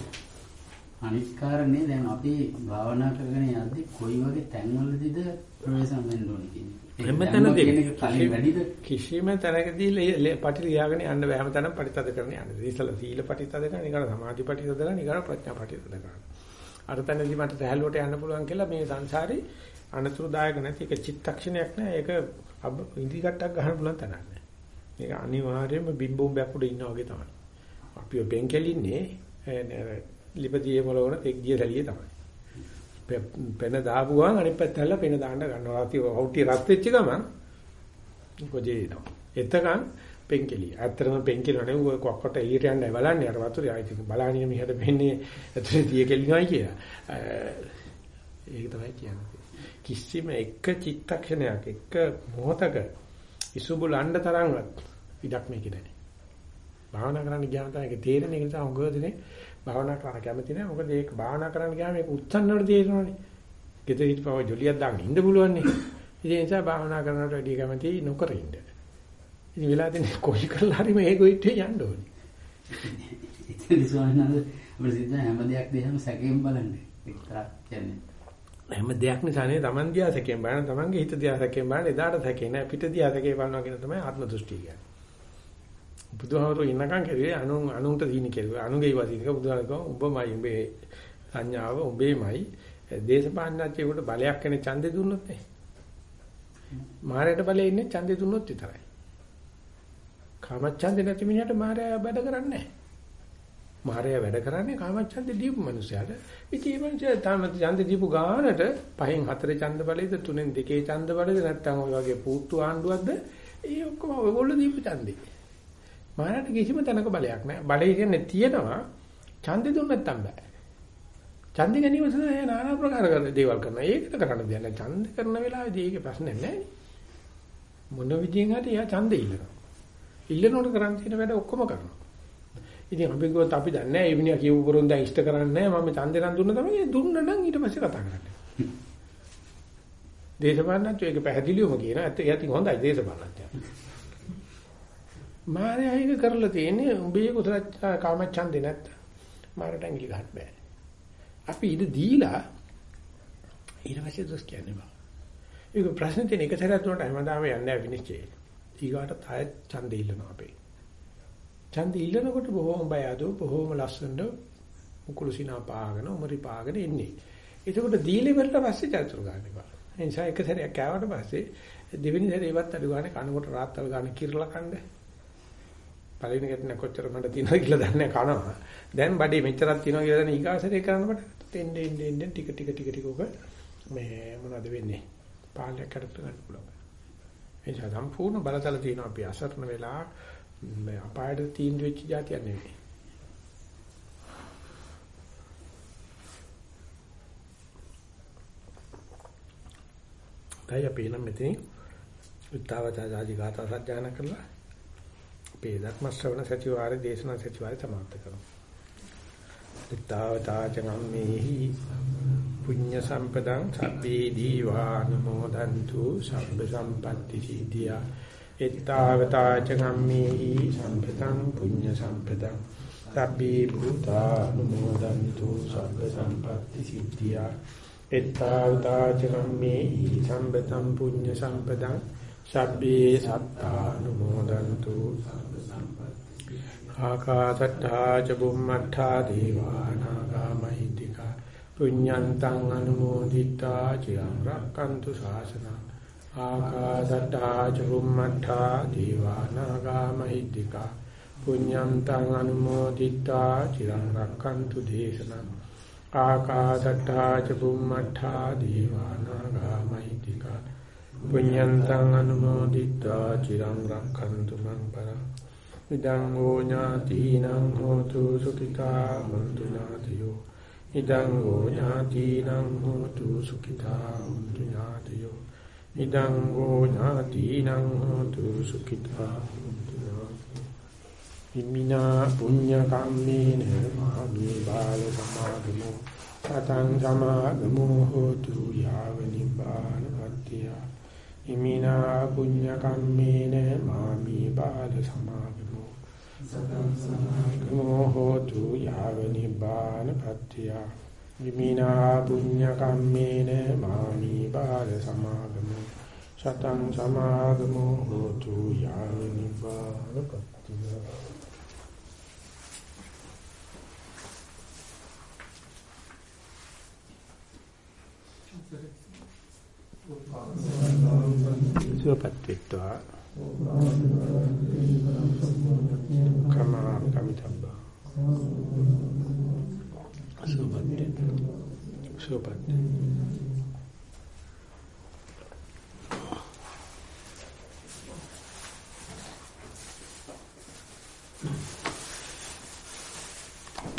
අනිත් කාරණේ දැන් අපි භාවනා කරගෙන යද්දී කොයි වගේ තැන්වලදීද ප්‍රවේශම් වෙන්න ඕනේ කියන්නේ. හැමතැනදී කිසිම තැනකදී පටි ලියාගෙන යන්න බෑ හැමතැනම පරිතද කරන යන්නේ. ඉතල සීල පරිතද කරන, ඊගල සමාධි පරිතද කරන, ඊගල ප්‍රඥා පරිතද කරන. අර තැනදී මට සහැල්ලුවට යන්න පුළුවන් කියලා මේ සංසාරේ අනතුරුදායක නැති එක චිත්තක්ෂණයක් නෑ. ඒක ඉදිකටක් ගන්න පුළුවන් තැනක් නෑ. මේක අනිවාර්යයෙන්ම බිම්බෝම්බයක් උඩ ඉන්නා වගේ තමයි. අපි බෙන් කෙලින්නේ ලිපදියේ මොළවන තෙක්දිය සැලියේ තමයි. පෙන දාපු ගමන් අනිත් පැත්ත හැල්ලා පෙන දාන්න ගන්නවා. රාති හවුටි රත් වෙච්ච ගමන් කොජේ එනවා. එතකන් පෙන්කෙලිය. ඇත්තටම පෙන්කෙලනේ ඌ කොක්කට එළියට යන්නයි බලන්නේ. අර වතුරේ ආයිත් බලාගෙන මිහට වෙන්නේ ඇතුලේ තිය කෙලිනවයි කියලා. ඒක තමයි කියන්නේ. කිසිම එක චිත්තක්ෂණයක් එක මොහතක ඉසුබුලණ්ඩ තරම්වත් ඉඩක් මේකේ නැහැ. භාවනා කරන්න ගියාම තමයි ඒක තේරෙන්නේ. ඒ නිසා උගෝදනේ භාවනා කරන්න කැමති නැහැ. මොකද ඒක භාවනා කරන්න ගියාම ඒක උත්සන්නවල තේරෙනවනේ. ගෙදර හිටපව ජොලියක් දාගෙන ඉන්න පුළුවන් නේ. ඒ නිසා භාවනා කරනකොට වැඩි කැමති නොකර ඉන්න. ඉතින් වෙලා දෙන්නේ කොයි කරලා හරි මේ ගොයිට යන්න ඕනේ. ඉතින් ස්වාමීන් වහන්සේ හැම දෙයක් දිහාම සැකයෙන් බලන්නේ. එක්තරා කියන්නේ. හැම දෙයක් නිසා නේ Taman දිහා සැකයෙන් බලන Tamanගේ හිත දිහා සැකයෙන් බලන එදාට සැකේ නෑ පිට දිහා සැකේ බලනවා කියන තමයි ආත්ම දෘෂ්ටිය කියන්නේ. බුදුහාමරෝ ඉන්නකම් කෙරුවේ අනු අනුන්ට දීනි කෙරුවා. අනුගේ වදිනක බුදුහාමරෝ උඹමයි උඹේ සංඥාව උඹේමයි. දේශපාලනඥයෙකුට බලයක් කෙනේ ඡන්දේ දුන්නොත් නේ. මාරයට බලේ ඉන්නේ ඡන්දේ දුන්නොත් විතරයි. කාමච්ඡන්දේ නැති මිනිහට මාරය වැඩ කරන්නේ නැහැ. මාරය වැඩ කරන්නේ කාමච්ඡන්දේ දීපු මිනිසයාට. ඉතින් මේ මිනිසා තාම ඡන්දේ දීපු ගානට පහෙන් හතරේ ඡන්ද බලයද තුනෙන් දෙකේ ඡන්ද බලයද නැත්නම් ඔය වගේ පූට්ටු ආණ්ඩුවක්ද? ඒ ඔක්කොම ඔයගොල්ලෝ දීපු ඡන්දේ. මානට කිසිම තැනක බලයක් නැහැ. බලය කියන්නේ තියෙනවා ඡන්දෙ දුන්න නැත්තම් බෑ. ඡන්දෙ ගැනීම සඳහා নানা ප්‍රකාර දේවල් කරනවා. ඒකට කරන්න දෙයක් නැහැ. ඡන්ද කරන වෙලාවේදී ඒකේ ප්‍රශ්නයක් නැහැ. මොන විදියෙන් හරි එයා ඡන්දෙ ඉල්ලනවා. ඉල්ලනකොට කරන් තියෙන වැඩ ඔක්කොම කරනවා. ඉතින් අපි ගියොත් අපි දන්නේ නැහැ. ඒ විනියා කියව කරුන් දැන් ඉෂ්ට කරන්නේ නැහැ. මම ඡන්දෙ නම් දුන්න තමයි. දුන්න නම් ඊට පස්සේ කතා කරන්නේ. දේශපාලනඥයෝ ඒක පැහැදිලිවම කියනවා. ඇත්ත ඒත් හොඳයි දේශපාලනඥයෝ. මාරය අයික කරලා තියෙන්නේ උඹේ කුසල කාමච්ඡන්දේ නැත්ත. මාරට ඇඟිලි ගන්න බෑ. අපි ඉඳ දීලා ඊට පස්සේ දොස් කියන්නේ බා. ඒක ප්‍රශ්න තියෙන එක සැරයක් උනට හැමදාම යන්නේ නැහැ විනිශ්චය. ඊගාට තාය ඡන්දෙ ඉල්ලනවා අපේ. ඡන්දෙ ඉල්ලනකොට බොහොම බය අදෝ බොහොම ලස්සනට මුකුළු සිනා පාගෙන උමරි පාගෙන ඉන්නේ. එතකොට දීලේ වලට පස්සේ චතුරු ගන්න බා. ඒ නිසා එක සැරයක් කෑවට පස්සේ දෙවෙනි සැරේ ඉවත් අඩු ගන්න කනකොට රාත්තල් ගන්න කිරලා කන්නේ පළවෙනි ගැටෙන කොච්චර මට තියෙනවද කියලා දන්නේ කනවා. දැන් බඩේ මෙච්චරක් තියෙනවා කියලා දැන් ඊගාසරේ කරනකොට එන්නේ එන්නේ එන්නේ ටික ටික ටික ටික උක මේ මොනවද වෙන්නේ? පාලනයක් කරත් ගන්න පුළුවන්. ඒ සම්පූර්ණ බලතල තියෙනවා අපි අසරණ වෙලා මේ අපායට තීන්දුව වෙච්ච જાතියක් නෙවෙයි. තයි අපි නම් මෙතන උත්තාවචා ආදී ගාථා සජ්ජාන කරලා අපේ ධර්ම ශ්‍රවණ සතිවාරේ දේශනා සතිවාරේ සමාප්ත කරමු. ත්තාවතාචගම්මේහි පුඤ්ඤ සම්පදං සබ්බේ දීවානුමෝදන්තු සබ්බ සම්පatti සිද්ධියා. ත්තාවතාචගම්මේහි සම්පතං පුඤ්ඤ සම්පදං සබ්බේ භූතානුමෝදන්තු සබ්බ සම්පatti සිද්ධියා. ත්තාවතාචගම්මේහි සම්පතං පුඤ්ඤ සම්පදං සබ්බේ සත්තානුමෝදන්තු ආකාසට්ඨා ච බුම්මට්ඨා දේවා නාගාමහිත්‍තික පුඤ්ඤන්තං අනුමෝදිතා චිරං රක්칸තු ශාසනං. ආකාසට්ඨා ච බුම්මට්ඨා දේවා නාගාමහිත්‍තික පුඤ්ඤන්තං අනුමෝදිතා චිරං රක්칸තු දේශනං. ආකාසට්ඨා ච බුම්මට්ඨා දේවා නාගාමහිත්‍තික පුඤ්ඤන්තං අනුමෝදිතා චිරං රක්칸තු මං පරං. ඉදං ඕ ඥාතිනං හෝතු සුඛිතා හොන්තු ඥාතියෝ ඉදං ඕ ඥාතිනං හෝතු සුඛිතා හොන්තු ඥාතියෝ ඉදං ගෝ ඥාතිනං හෝතු සුඛිතා ඉමිනා පුඤ්ඤ කම්මේන මාමේ බාල සමාගමෝ. සතං සමාගමෝ හෝතු යාව නිබ්බාන පත්‍තිය. ඉමිනා පුඤ්ඤ කම්මේන මාමේ බාල සමාගමෝ. සතං සමාගමෝ හෝතු යාව නිබ්බාන පත්‍තිය ඉමිනා පුඤ්ඤ කම්මේන මාමේ බාල සමාගමෝ සතං සමාගමෝ හෝතු යාව නිපාතපත්තිය සුවපත්ත්වා කමා කමිතබ්බ සුවපත්ත්වා සුවපත්ත්වා